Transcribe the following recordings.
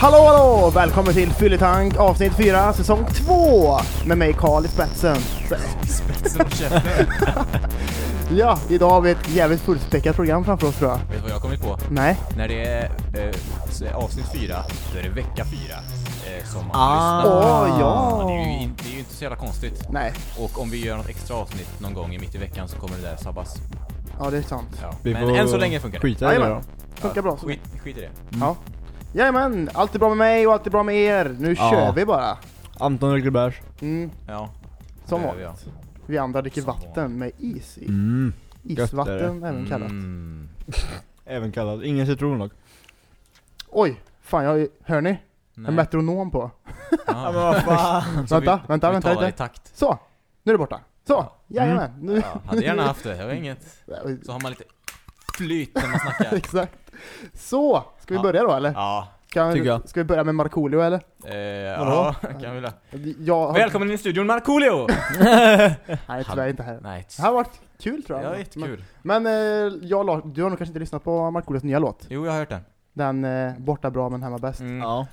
Hallå hallå! Välkommen till Fylletank avsnitt 4 säsong 2 med mig Karl i spetsen. Spetsen på käften. Ja, idag har vi ett jävligt fullspäckat program framför oss tror jag. Vet du vad jag har kommit på? Nej? När det är eh, avsnitt fyra, då är det vecka fyra. Eh, som man Ah. lyssnar på. Åh ja! Det är, ju in, det är ju inte så jävla konstigt. Nej, Och om vi gör något extra avsnitt någon gång i mitt i veckan så kommer det där sabbas. ja det är sant. Ja. Men än så länge funkar det. Skita i det då. Funkar bra så. Skit, skit i det. Ja. Jajamän, allt är bra med mig och allt är bra med er. Nu Ja. kör vi bara. Anton dricker bärs. Mm, Ja. som det gör vi, vanligt. Vi andra dricker Som vatten med is i. Mm. Gött är Isvatten även kallat. Mm. Även kallad. Ingen citron dock. Oj, fan jag, hör ni? En Nej. metronom på. Ja. vad fan. Så Vänta, vi, vänta, vi vänta talar lite. i takt. Så, nu är det borta. Så, jajamän. Nu. Ja, hade gärna haft det, jag har inget. Så har man lite flyt när man snackar. Exakt. Så, ska vi Ja. börja då eller? Ja. Ska, Tycker jag. ska vi börja med Markoolio eller? Eh, ja, kan vi väl. Jag har... Välkommen in i studion Markoolio! Nej, tyvärr inte här. Nej, Det här har varit kul tror jag. ja, jättekul. Men, men eh, jag, du har nog kanske inte lyssnat på Markoolios nya låt? Jo, jag har hört den. Den eh, Borta bra men hemma bäst. Mm. Ja.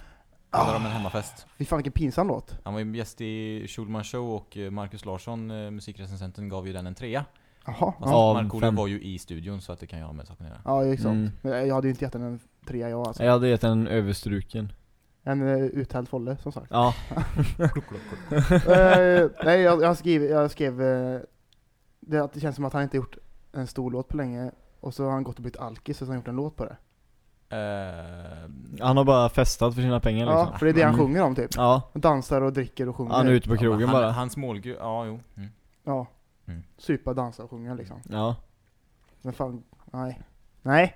Handlar om en hemmafest. Fy fan vilken pinsam låt. Han var ju gäst i Schulman Show och eh, Marcus Larsson, eh, musikrecensenten, gav ju den en trea. Jaha. Fast Ja, Av Markoolio var ju i studion så att det kan ju ha med saken att göra. ja det är sant. Mm. Men Jag hade ju inte gett den en trea jag alltså. Jag hade gett en överstruken. En uh, uthälld folle som sagt. Ja. Eh, nej jag, jag skrev, jag skrev eh, det, att det känns som att han inte gjort en stor låt på länge. Och så har han gått och blivit alkis och så har han gjort en låt på det. Eh, Han har bara festat för sina pengar liksom. Ja, för det är det han sjunger om typ. Ja. Dansar och dricker och sjunger. Han är ute på ja, krogen han, bara. Hans målgrupp, ja jo. Mm. Ja. Mm. Supa, dansa och sjunga liksom. Ja. Men fan, nej. Nej.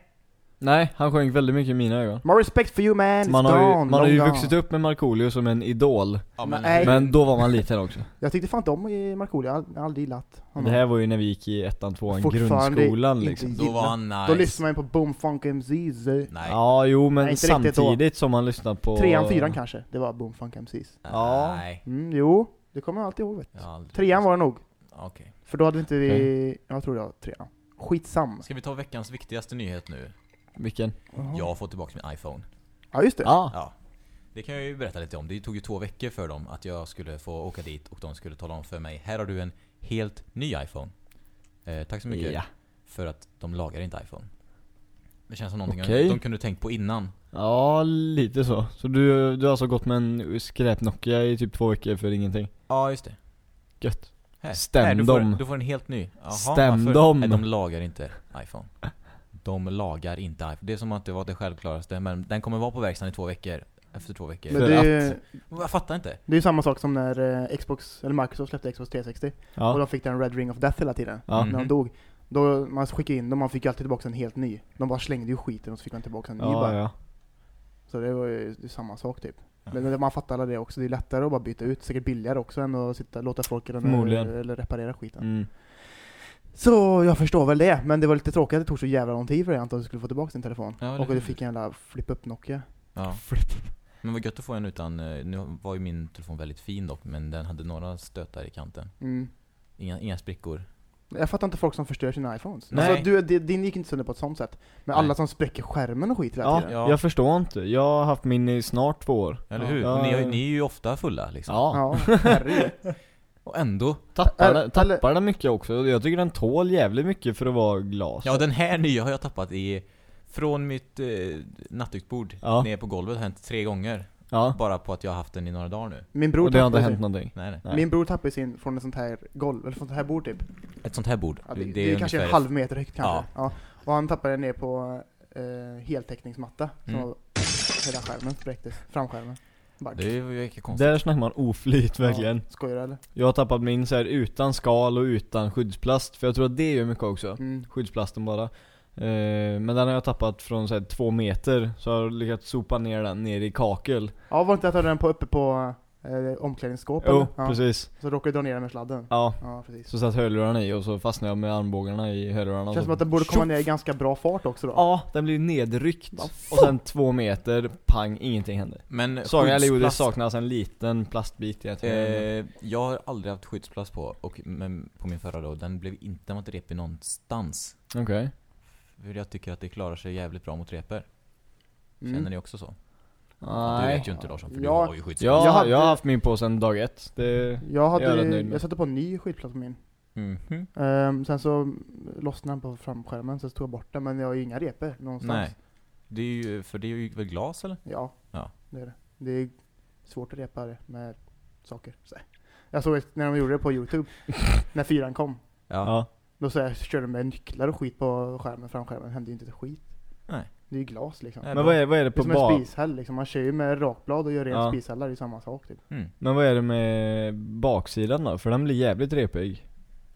Nej, han sjöng väldigt mycket i mina ögon. More respect for you man, it's Man har ju, gone, man har ju vuxit upp med Markoolio som en idol. Ja, men, Nej. Men då var man liten också. Jag tyckte fan inte om i Markoolio, jag har aldrig gillat honom. Det här var ju när vi gick i ettan, tvåan, grundskolan liksom. då var han nice. Då lyssnar man ju på Boom Funk MCs. eh, Nej. Ja, jo men Nej, samtidigt som man lyssnar på... Trean, fyran kanske, det var Boom Funk MCs. Ja. Nej. Mm, jo, det kommer jag alltid ihåg vet Trean var det nog, Okej. För då hade inte vi, jag tror det var trean. Skitsam. Ska vi ta veckans viktigaste nyhet nu? Vilken? Jag har fått tillbaka min iPhone. Ja just det. Ja. Ja. Det kan jag ju berätta lite om. Det tog ju två veckor för dem att jag skulle få åka dit och de skulle tala om för mig. Här har du en helt ny iPhone. Eh, tack så mycket. Ja. För att de lagar inte iPhone. Det känns som någonting Okej. de kunde tänkt på innan. Ja, lite så. Så du, du har alltså gått med en skräp-Nokia i typ två veckor för ingenting? Ja, just det. Gött. Här. Stäm här, du får, dem. Du får en helt ny. Jaha, Stäm varför? dem. Nej, de lagar inte iPhone. De lagar inte iPhone. Det är som att det var det självklaraste, men den kommer vara på verkstaden i två veckor. Efter två veckor. Men det, är- Jag fattar inte. det är ju samma sak som när eh, Xbox, eller Microsoft släppte Xbox 360 och Ja. de fick den Red Ring of Death hela tiden. Ja. När de Mhm. dog. Då man skickade in dem, man fick ju alltid tillbaka en helt ny. De bara slängde ju skiten och så fick man tillbaka en ny Ja, bara. ja. Så det var ju det samma sak typ. Men man fattar alla det också, det är lättare att bara byta ut, säkert billigare också än att sitta, låta folk eller, Förmodligen. eller reparera skiten. Mm. Så jag förstår väl det, men det var lite tråkigt att det tog så jävla lång tid för dig Anton att du skulle få tillbaka din telefon. Ja, och att du fick en jävla flip-up Nokia. Ja. Men vad gött att få en utan, eh, nu var ju min telefon väldigt fin dock, men den hade några stötar i kanten. Mm. Inga, inga sprickor. Jag fattar inte folk som förstör sina iPhones. Nej. Alltså, du, di- din gick inte sönder på ett sånt sätt. Men Nej. alla som spräcker skärmen och skit hela Ja, tiden. Ja. jag förstår inte. Jag har haft min i snart två år. Eller hur? Ja. Ni, ni är ju ofta fulla liksom. Ja. Ja. Och ändå. Tappar, den, tappar den mycket också. Jag tycker den tål jävligt mycket för att vara glas. Ja, den här nya har jag tappat i Från mitt eh, nattduksbord Ja. ner på golvet har hänt tre gånger. Ja. Bara på att jag har haft den i några dagar nu. Min bror Och det har inte tappade hänt sin, någonting. Nej, nej. Min bror tappade sin från ett sånt här golv, eller från ett sånt här bord typ. Ett sånt här bord. Ja, det, det, är kanske en ungefär- halv meter högt kanske. Ja. Ja. Och han tappade ner på eh, heltäckningsmatta. Så Mm. hela skärmen spräcktes. Framskärmen. Bara, Det var ju inte konstigt. Där snackar man oflyt verkligen. Ja, skojar du eller? Jag har tappat min så här utan skal och utan skyddsplast. För jag tror att det gör mycket också. Mm. Skyddsplasten bara. Eh, men den har jag tappat från så här, två meter. Så har jag lyckats sopa ner den ner i kakel. Ja, var inte att du hade den på, uppe på eh, omklädningsskåp Jo? Ja. precis. Så råkade du dra ner den med sladden. Ja. Ja, precis. Så satt hörlurarna i och så fastnade jag med armbågarna i hörlurarna. Känns så som att den borde komma ner i ganska bra fart också då. Ja, den blir nedryckt. Och sen två meter, pang, ingenting hände. Men Saken, eller jo, det saknas en liten plastbit egentligen. Eh, jag har aldrig haft skyddsplast på, och, men på min förra då, den blev inte, den var inte repig någonstans. Okej. För jag tycker att det klarar sig jävligt bra mot repor. Mm. Känner ni också så? Du Nej. vet ju inte Larsson, för Ja. du har ju skyddsväst. Jag, Jag hade- jag har haft min på sedan dag ett. Det, Jag, Jag hade, med. jag satte på en ny skyddsplats på min. Mhm. Ehm, sen så lossnade den på framskärmen, så tog jag bort den, men jag har ju inga repor någonstans. Nej. Det är ju, för det är ju väl glas eller? Ja, Ja. det är det. Det är svårt att repa det med saker. Så. Jag såg när de gjorde det på youtube, när fyran kom. ja. Då så jag körde med nycklar och skit på skärmen, framskärmen, hände ju inte ett skit. Nej. Det är ju glas liksom. Men vad är, vad är det Det är på som en spishäll liksom, man kör ju med rakblad och gör rent Ja. spishällar, det är samma sak typ. Mm. Men vad är det med baksidan då? För den blir jävligt repig.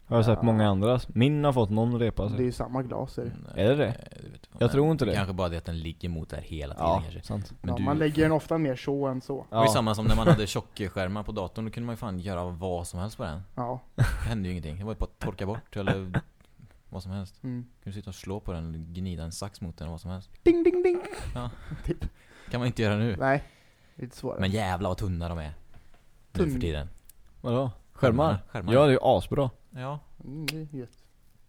Har jag sett Ja. många andra. Min har fått någon repa Det är sig. ju samma glas är det. Nej, Är det det? det vet Jag tror inte det. Kanske bara det att den ligger mot där hela tiden Ja, kanske. sant. Men ja, du, Man lägger den ofta mer så än så. Det var ju samma som när man hade tjockskärmar på datorn, då kunde man ju fan göra vad som helst på den. Ja. Det hände ju ingenting. Det var ju bara att torka bort eller vad som helst. Mm. Kunde sitta och slå på den, gnida en sax mot den, vad som helst. Ding ding ding! Ja. typ. kan man inte göra nu. Nej, lite svårare. Men jävla vad tunna de är. Nu Tunn. för tiden. Vadå? Skärmar? Skärmar. Ja det är ju asbra. Ja. Mm, det är gött.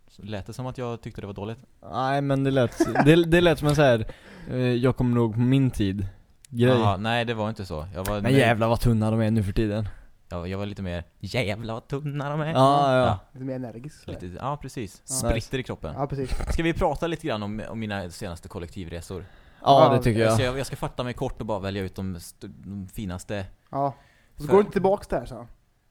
Så lät det som att jag tyckte det var dåligt? Nej men det lät, det, det lät som en så här. Eh, jag kommer nog på min tid grej. Jaha, nej det var inte så. Jag var, Men jävlar vad tunna de är nu för tiden. jag, jag var lite mer, jävla vad tunna de är. Ja, ja. Lite mer energisk. så. Lite, ja precis. Ja. Spritter i kroppen. Ja, precis. Ska vi prata lite grann om, om mina senaste kollektivresor? Ja, Ja, det tycker Så jag. jag, jag ska fatta mig kort och bara välja ut de, st- de finaste Ja. Så För- går du inte tillbaks där så.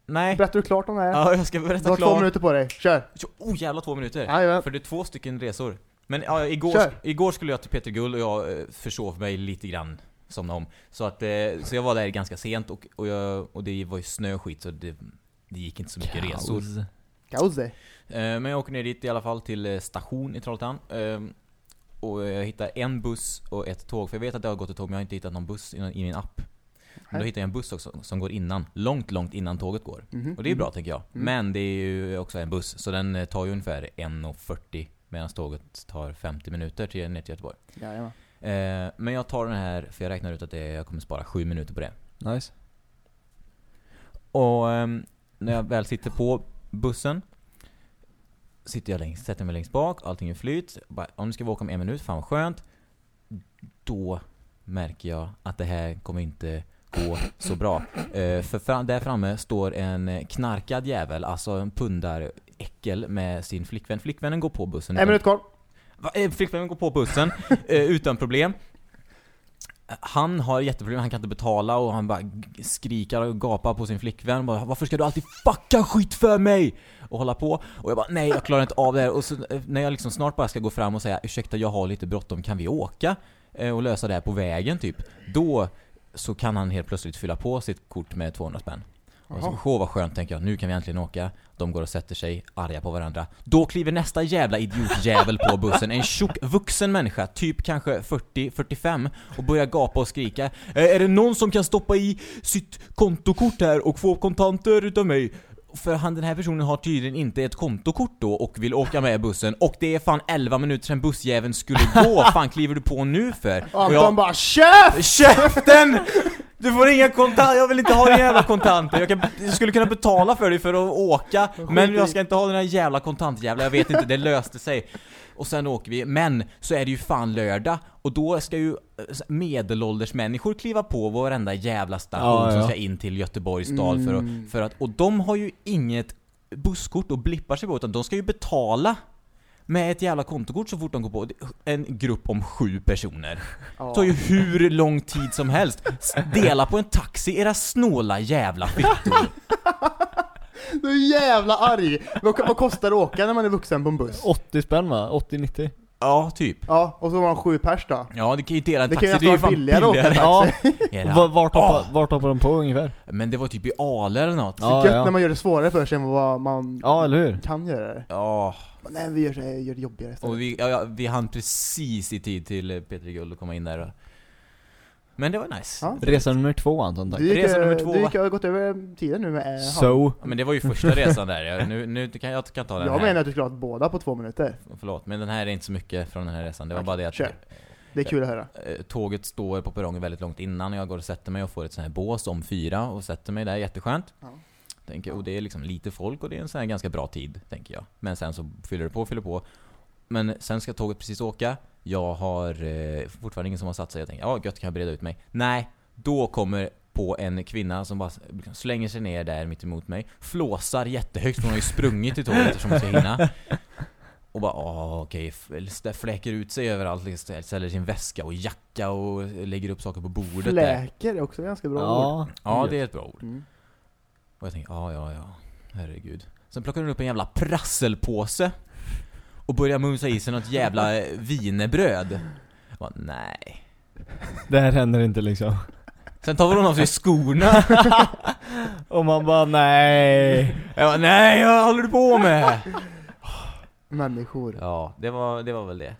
Nej! Berättar du klart om det här? Ja, jag ska Du berätta har två minuter på dig, kör! Oh jävla två minuter! Jajamän. För det är två stycken resor. Men ja, igår, Kör. igår skulle jag till Peter Gull och jag eh, försov mig lite grann. Somnade om. Så att, eh, så jag var där ganska sent och, och, jag, och det var ju snö och skit så det, det gick inte så mycket resor. Kaos det. Eh, Men jag åker ner dit i alla fall till station i Trollhättan. Eh, Och jag hittar en buss och ett tåg. För jag vet att det har gått ett tåg men jag har inte hittat någon buss i, i min app. Men då hittar jag en buss också som går innan. Långt, långt innan tåget går. Mhm. Och det är bra tänker jag. Mm. Men det är ju också en buss. Så den eh, tar ju ungefär 1.40 medan tåget tar 50 minuter till ner till Göteborg. Jajamän. Eh, men jag tar den här för jag räknar ut att det, jag kommer spara 7 minuter på det. Nice. Och ehm, när jag väl sitter på bussen Sitter jag längst, sätter mig längst bak, allting är flyt. Bara, Om nu ska vi åka om en minut, fan vad skönt. Då märker jag att det här kommer inte gå så bra. Eh, för fram, där framme står en knarkad jävel, alltså en pundaräckel med sin flickvän. Flickvännen går på bussen. En minut kvar. Va, eh, Flickvännen går på bussen eh, utan problem. Han har jätteproblem, han kan inte betala och han bara skriker och gapar på sin flickvän bara, Varför ska du alltid fucka skit för mig? Och hålla på. Och jag bara nej jag klarar inte av det här. Och så, när jag liksom snart bara ska gå fram och säga ursäkta jag har lite bråttom, kan vi åka? Och lösa det här på vägen typ. Då så kan han helt plötsligt fylla på sitt kort med 200 spänn. Och så, åh vad skönt tänker jag, nu kan vi äntligen åka. De går och sätter sig, arga på varandra. Då kliver nästa jävla idiotjävel på bussen, en tjock vuxen människa, typ kanske 40-45, och börjar gapa och skrika. "Eh, Är det någon som kan stoppa i sitt kontokort här och få kontanter utav mig? För han, den här personen har tydligen inte ett kontokort då och vill åka med bussen och det är fan 11 minuter sedan bussjäveln skulle gå, fan kliver du på nu för? Och jag- bara KÄFT! Käften! Du får inga kontanter, jag vill inte ha dina jävla kontanter. Jag, kan, jag skulle kunna betala för dig för att åka, men jag ska inte ha den här jävla kontantjävla, jag vet inte, det löste sig. Och sen åker vi, men så är det ju fan lördag, och då ska ju eh, medelålders människor kliva på varenda jävla station Ja, som ja. ska in till Göteborgs stad för, Mm. att, för att, och de har ju inget busskort och blippar sig på, utan de ska ju betala med ett jävla kontokort så fort de går på. En grupp om sju personer. Ja. tar ju hur lång tid som helst. Dela på en taxi, era snåla jävla fittor. Du är jävla arg! Vad, vad kostar det att åka när man är vuxen på en buss? 80 spänn va? 80-90? Ja, typ. Ja, och så var man sju pers då. Ja, det kan ju dela en Det taxi, kan ju det är ju nästan fan vara billigare att åka Ja, Era- Va- vart, hoppar, Ah! vart hoppar de på ungefär? Men det var typ i Ale eller något. Ja, Gött ja. när man gör det svårare för sig än vad man Ja, eller hur? kan göra det. Ja, Men Nej, vi gör, det, gör det jobbigare istället. och vi, ja, ja, vi hann precis i tid till eh, Peter Guld att komma in där. Men det var nice. Ja. Resa nummer två Anton tack. Du gick, Resa eh, nummer två, du gick, va? har gått över tiden nu med eh. So. Ja, Men det var ju första resan där. Jag, nu, nu kan jag kan ta den Jag här. menar att du skulle ha båda på två minuter. Förlåt, men den här är inte så mycket från den här resan. Det var Okej, bara det att kör. Det är kul att höra. eh, tåget står på perrongen väldigt långt innan och jag går och sätter mig och får ett sånt här bås om fyra och sätter mig där, jätteskönt. Ja. Tänker, och det är liksom lite folk och det är en sån här ganska bra tid, tänker jag. Men sen så fyller det på och fyller på. Men sen ska tåget precis åka. Jag har eh, fortfarande ingen som har satt sig. Jag tänker, ja gött kan jag breda ut mig. Nej, Då kommer på en kvinna som bara slänger sig ner där mitt emot mig Flåsar jättehögt för hon har ju sprungit till tåget eftersom hon ska hinna Och bara åh okej, okay. fläker ut sig överallt, liksom, ställer sin väska och jacka och lägger upp saker på bordet där Fläker är också ganska bra ord. Ja, Ja det är ett bra ord Mm. Och jag tänker, ja ja ja, herregud Sen plockar hon upp en jävla prasselpåse Och börjar mumsa i sig något jävla wienerbröd Jag bara, nej Det här händer inte liksom. Sen tar hon av sig skorna Och man bara nej. Jag bara, nej vad håller du på med? Människor. Ja, det var, det var väl det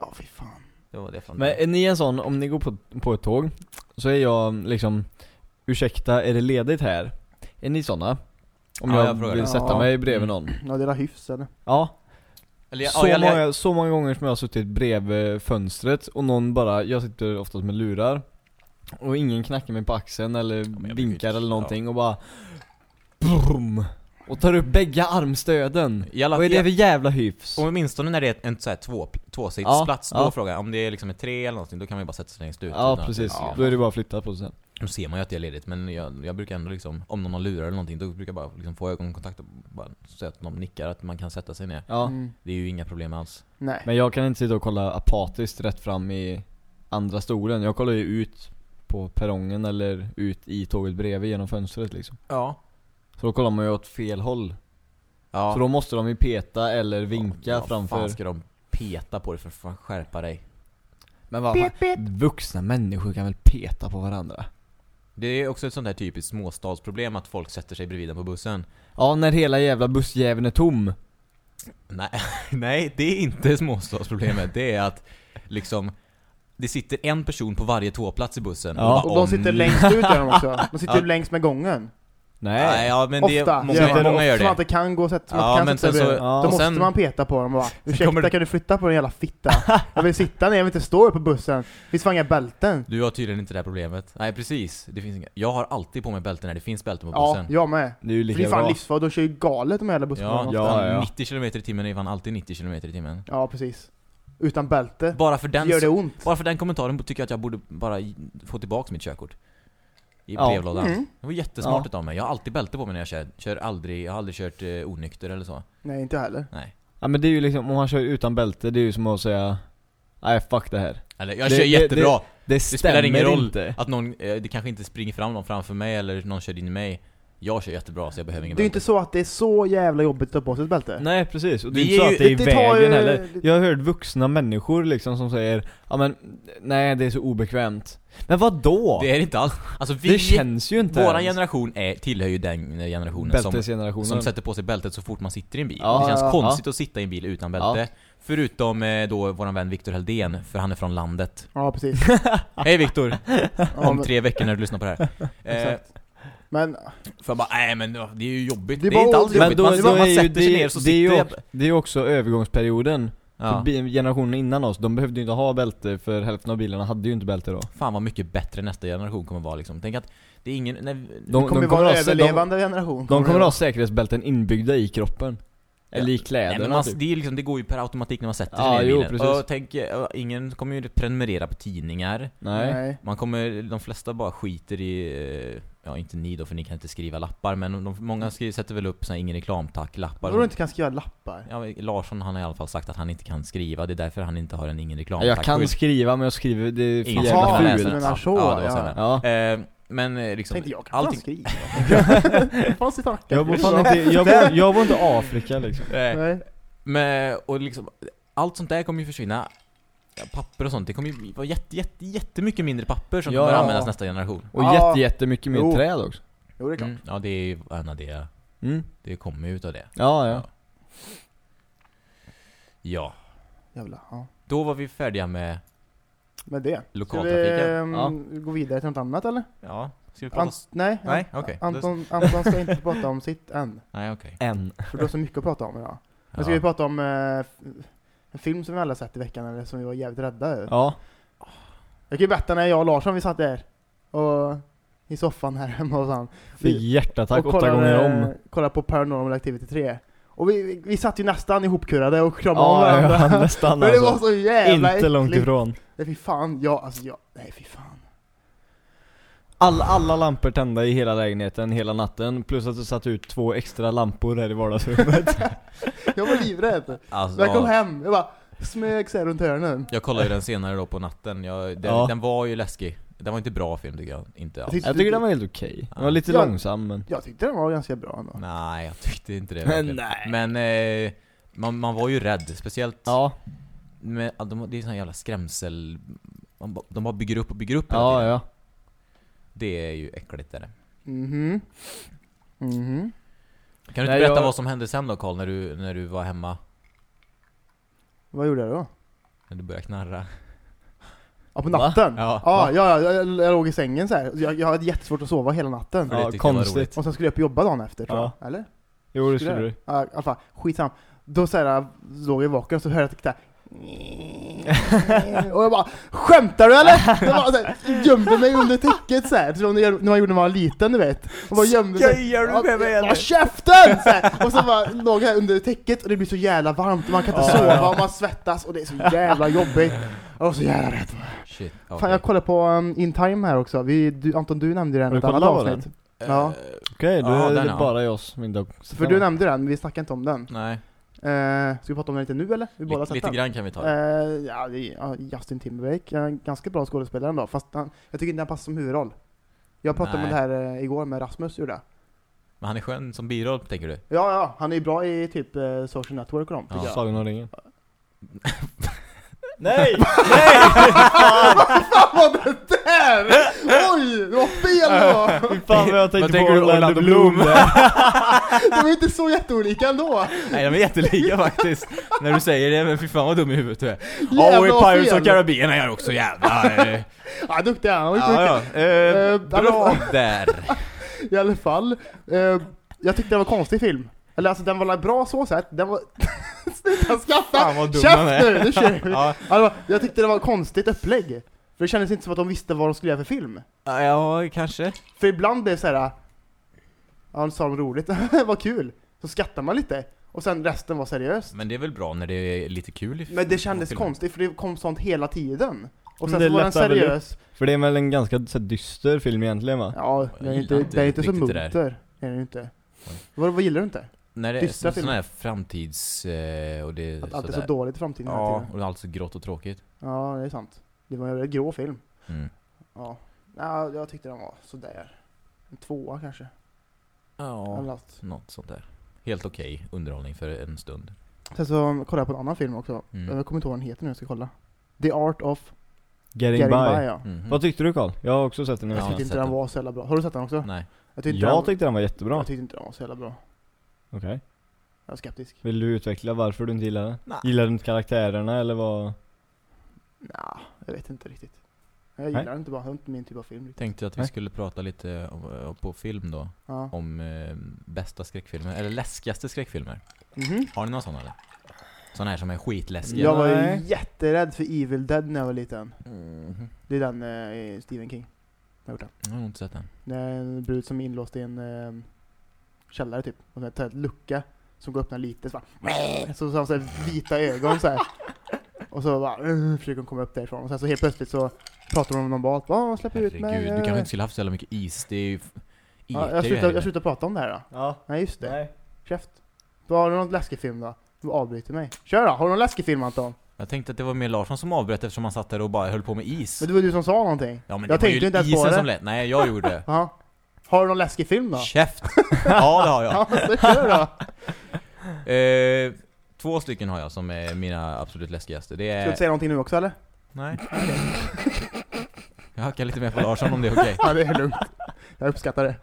Ja, fy fan. Det var det från Men är ni en sån, om ni går på, på ett tåg, så är jag liksom Ursäkta, är det ledigt här? Är ni såna? Om Ja, jag, jag frågar vill sätta Ja. mig bredvid någon? Ja, det är hyfs eller? Ja, Eller, så, ja, jag, många, så många gånger som jag har suttit bredvid fönstret och någon bara, jag sitter oftast med lurar Och ingen knackar mig på axeln eller brukar vinkar eller någonting och bara Boom! Och tar upp bägge armstöden alla, Vad är det för jävla hyfs? Och åtminstone när det är en så här två, tvåsitsplats, Ja, då ja. frågar jag om det är liksom ett tre eller någonting, då kan man ju bara sätta sig längst ut Ja precis, Ja. då är det bara att flytta på sig sen Då ser man ju att det är ledigt, men jag, jag brukar ändå liksom, om någon har lurar eller någonting, då brukar jag bara liksom få ögonkontakt och bara säga att någon nickar att man kan sätta sig ner. Ja, Mm. Det är ju inga problem alls. Nej. men jag kan inte sitta och kolla apatiskt rätt fram i andra stolen Jag kollar ju ut på perrongen eller ut i tåget bredvid genom fönstret liksom Ja. Så då kollar man ju åt fel håll Ja. Så då måste de ju peta eller vinka ja, framför fan ska de peta på dig för att fan skärpa dig? Men vad fan, vuxna människor kan väl peta på varandra? Det är också ett sånt där typiskt småstadsproblem att folk sätter sig bredvid en på bussen. Ja, när hela jävla bussjäveln är tom Nej, nej det är inte småstadsproblemet. Det är att liksom det sitter en person på varje tåplats i bussen Ja. bara, Och de "Åh, sitter nu." längst ut de också. De sitter Ja. längs med gången. Nej, Nej, ja men det Ofta. många, gör man. många gör det. det kan gå att sätta, Ja, kan men sätta sen så- ja, Då och måste sen- man peta på dem och bara Ursäkta, kommer- kan du flytta på den jävla fitta? Jag vill sitta ner, jag vill inte stå upp på bussen. Finns fan inga bälten. Du har tydligen inte det här problemet. Nej precis, det finns inga. Jag har alltid på mig bälten när det finns bälten på Ja, bussen. jag med. det är ju För det lika är fan livsfarligt, de kör ju galet de jävla bussarna. Ja, ja, ja. 90 km i timmen är fan alltid 90 km i timmen. ja, precis. Utan bälte. Bara för den, Gör det ont? bara för den kommentaren tycker jag att jag borde bara få tillbaka mitt körkort. I Ja. brevlådan. Mm. Det var jättesmart Ja. utav mig. Jag har alltid bälte på mig när jag kör. Kör aldrig, jag har aldrig kört eh, onykter eller så. Nej, inte jag heller. Nej. Ja men det är ju liksom, om man kör utan bälte, det är ju som att säga Nej fuck det här Eller jag Det- kör det- jättebra. Det, Det, stämmer spelar ingen roll inte att någon, eh, det kanske inte springer fram någon framför mig eller någon kör in i mig. Jag kör jättebra så jag behöver ingen Det är bälte. inte så att det är så jävla jobbigt att ta på sig ett bälte. Nej precis, och det är Vi inte så är att det är i ju- det tar vägen ju- heller Jag har hört vuxna människor liksom som säger Ja men, nej det är så obekvämt Men vad då? Det är det inte alls. Alltså vi, det känns ju inte våran ens. generation är, tillhör ju den generationen som, Bältesgenerationen som sätter på sig bältet så fort man sitter i en bil. Ja, det känns ja, konstigt att sitta i en bil utan bälte. Ja. Förutom eh, då våran vän Viktor Heldén, för han är från landet. Ja, precis. Hej Viktor! Ja, Om men, tre veckor när du lyssnar på det här. Eh, exakt. Men, för jag bara, nej men det är ju jobbigt. Det Det, är är inte alls Men jobbigt. då- man, då man är ju sätter sig det- ner så det är sitter också- Det är ju också övergångsperioden Ja. Generationen innan oss, de behövde ju inte ha bälte för hälften av bilarna hade ju inte bälte då Fan vad mycket bättre nästa generation kommer vara liksom. Tänk att det är ingen... Nej, De, det kommer de ju vara ha en överlevande generation. De, de kommer det ha säkerhetsbälten inbyggda i kroppen Eller i Nej, kläderna men man, typ. det, är liksom, det går ju per automatik när man sätter sig Ja, ner i jo, bilen. Och tänk, ingen kommer ju prenumerera på tidningar. Nej. Nej. Man kommer, de flesta bara skiter i, eh, ja inte ni då för ni kan inte skriva lappar men de, många skriver, sätter väl upp såna ingen reklamtack-lappar. Vadå du inte kan skriva lappar? Ja, Larsson han har i alla fall sagt att han inte kan skriva, det är därför han inte har en ingen reklamtack jag kan skriva men jag skriver, det är för jävla fult ja, det var ja. eh, Men eh, liksom, Tänkte jag kan allting, fan skriva. fan sitta Jag bor fan inte, jag bor, jag bor inte i Afrika liksom eh, Nej. men, och liksom, allt sånt där kommer ju försvinna. Papper och sånt, det kommer ju vara jätte, jätte, jättemycket mindre papper som Ja. kommer användas nästa generation. Och Ja. jätte, jättemycket mer Jo. träd också Jo det är klart. Mm, ja, det är ju en av det, mm. det kommer ju utav det. Ja, ja Ja, Jävla, ja. då var vi färdiga med Med det. Ska vi lokaltrafiken. ehm, Ja. gå vidare till något annat eller? Ja, ska vi prata... Ant nej, Nej, okej. Anton, Anton ska inte prata om sitt än. Nej, okej. En För du har så mycket att prata om idag. Nu ska Ja. vi prata om eh, en film som vi alla sett i veckan, eller som vi var jävligt rädda över. Ja, Jag kan ju berätta när jag och Larsson vi satt där och i soffan här hemma hos han. fick hjärtattack och åtta gånger om kollade på Paranormal Activity 3. Och vi, vi, vi satt ju nästan ihopkurade och kramade om Ja, varandra. ja, nästan Men det var alltså så jävla Inte långt äckligt. ifrån Nej fy fan, ja alltså jag, nej fy fan. alla, alla lampor tända i hela lägenheten hela natten, plus att du satt ut två extra lampor här i vardagsrummet. Jag var livrädd. Alltså, När jag kom hem, jag bara smög såhär runt hörnen. Jag kollade ju den senare då på natten, jag, den, Ja. den var ju läskig Den var inte bra film tycker jag, inte alls tyckte- Jag tycker den var helt okej. Den var lite Ja. långsam men... Jag tyckte den var ganska bra ändå. Nej, jag tyckte inte det Men nej. Men eh, man, man var ju rädd, speciellt Ja, med, ja, de, det är sån jävla skrämsel De bara bygger upp och bygger upp hela ja, tiden. ja. Det är ju äckligt är det Mhm. Mhm. Kan du inte Nej, berätta jag- vad som hände sen då Karl, när du, när du var hemma? Vad gjorde jag då? När du började knarra? Ja, på Va? natten? Ja. Ja, ja, jag, jag, jag låg i sängen så här. Jag, jag hade jättesvårt att sova hela natten. Ja, tyckte jag var konstigt. Och sen skulle jag upp och jobba dagen efter tror Ja. jag. Eller? Jo det skulle du. Ja, i alla fall. Skitsam. Då så här, låg jag vaken och så hörde jag att det och jag bara Skämtar du eller? Jag bara, så här, gömde mig under täcket så här, som när man gjorde när man var liten du vet. Och bara gömde sig. Skojar du med mig, eller? Käften! Så här. Och så bara låg här under täcket och det blir så jävla varmt och man kan inte sova ja. och man svettas och det är så jävla jobbigt. Jag var så jävla rädd. Shit, Fan okej. jag kollade på um, In Time här också. Vi, du, Anton du nämnde den i ett annat avsnitt. Ja. Eh, Okej, då Ja, är det bara jag som inte har För du nämnde den, men vi snackar inte om den. Nej, Eh, ska vi prata om den lite nu eller? Vi båda har lite, grann kan vi ta Eh, ja, Justin Timberlake, är en ganska bra skådespelare ändå, fast han, jag tycker inte han passar som huvudroll. Jag pratade om Nej. det här eh, igår med Rasmus, gjorde jag. Men han är skön som biroll, tänker du? Ja, ja, han är bra i typ eh, Social Network och dem, tycker Ja. jag. Sagan om ringen. Nej! Vad var det där? Oj, var fel då! Fy fan vad jag tänkte Vad på Orlando Orlando Bloom. De är inte så jätteolika ändå! Nej, de är jättelika faktiskt. När du säger det, men fy fan vad dum i huvudet du är. Jävlar, Ja, och i vad Pirates of Caribbean är jag också jävla... eh, Ja, duktig är han, Ja, ja. Eh, Eh, bra där. I alla fall. Eh, jag tyckte det var en konstig film. Eller alltså den var bra så sett, den var... Sluta skratta! Vad Käft nu, nu kör vi! Ja, Alltså, jag tyckte det var ett konstigt upplägg. För det kändes inte som att de visste vad de skulle göra för film. ja, kanske. För ibland blev det såhär, ja nu sa de roligt, vad kul. Så skrattar man lite. Och sen resten var seriöst. Men det är väl bra när det är lite kul i Men det kändes konstigt för det kom sånt hela tiden. Och sen så var den väl seriös. För det är väl en ganska så här, dyster film egentligen va? Ja, den är inte, inte den är inte så munter. Det är den inte. Vad, vad gillar du inte? När det är Dystra så, sån här framtids... Eh, och det är Att allt är så dåligt i framtiden Ja, och det är allt så grått och tråkigt. Ja, det är sant. Det var en väldigt grå film. Mm. Ja. ja, jag tyckte den var sådär. En tvåa kanske. Ja, Eller något. något sånt där. Helt okej underhållning för en stund. Sen så kollade jag på en annan film också. Mm. Jag kommer inte ihåg vad den heter nu, jag ska kolla. The Art of Getting, Getting by. By, ja. Mhm. Vad tyckte du Karl? Jag har också sett den Jag Ja, tyckte inte sett den den. var så jävla bra. Har du sett den också? Nej. Jag tyckte, Jag den, tyckte den var jättebra. jag tyckte inte den var så jävla bra. Okej. Jag var skeptisk. Vill du utveckla varför du inte gillar den? Nej. Gillar du inte karaktärerna eller vad? Nja, jag vet inte riktigt. Jag Nej. gillar den inte bara, det är inte min typ av film. riktigt. Tänkte att vi Nej. skulle prata lite om, eh, på film då. Ja. Om eh, bästa skräckfilmer, eller läskigaste skräckfilmer. Mhm. Har ni någon sån eller? Såna här som är skitläskiga? Jag var ju Nej. jätterädd för Evil Dead när jag var liten. Mhm. Det är den eh, Stephen King. Jag har gjort den. Jag har inte sett den. Det är en brud som är inlåst i en eh, källare typ. Och så tar ett lucka som går att öppna lite så bara, Så så har hon så här vita ögon så här. Och så bara uh, försöker hon komma upp därifrån. Och sen så helt plötsligt så pratar de om någon bal. Åh, släpp ut mig. Herregud, du kanske inte skulle haft så jävla mycket is. Det är ju... ja, jag, slutar, jag slutar prata om det här då. Ja. Nej just det. Nej. Käft. Då har du någon läskig film då? Du avbryter mig. Kör då, har du någon läskig film Anton? Jag tänkte att det var mer Larsson som avbröt eftersom han satt där och bara höll på med is. Men det var du som sa någonting. Ja men jag det var tänkte ju inte ens isen på det. som lät. Nej, jag gjorde det. Jaha. Har du någon läskig film då? Käft! Ja, det har jag. Ja, så kör då. Eh, två stycken har jag som är mina absolut läskigaste. Det Ska du är... säga någonting nu också eller? Nej. Jag hackar lite mer på Larsson om det är okej. Ja, det är lugnt. Jag uppskattar det.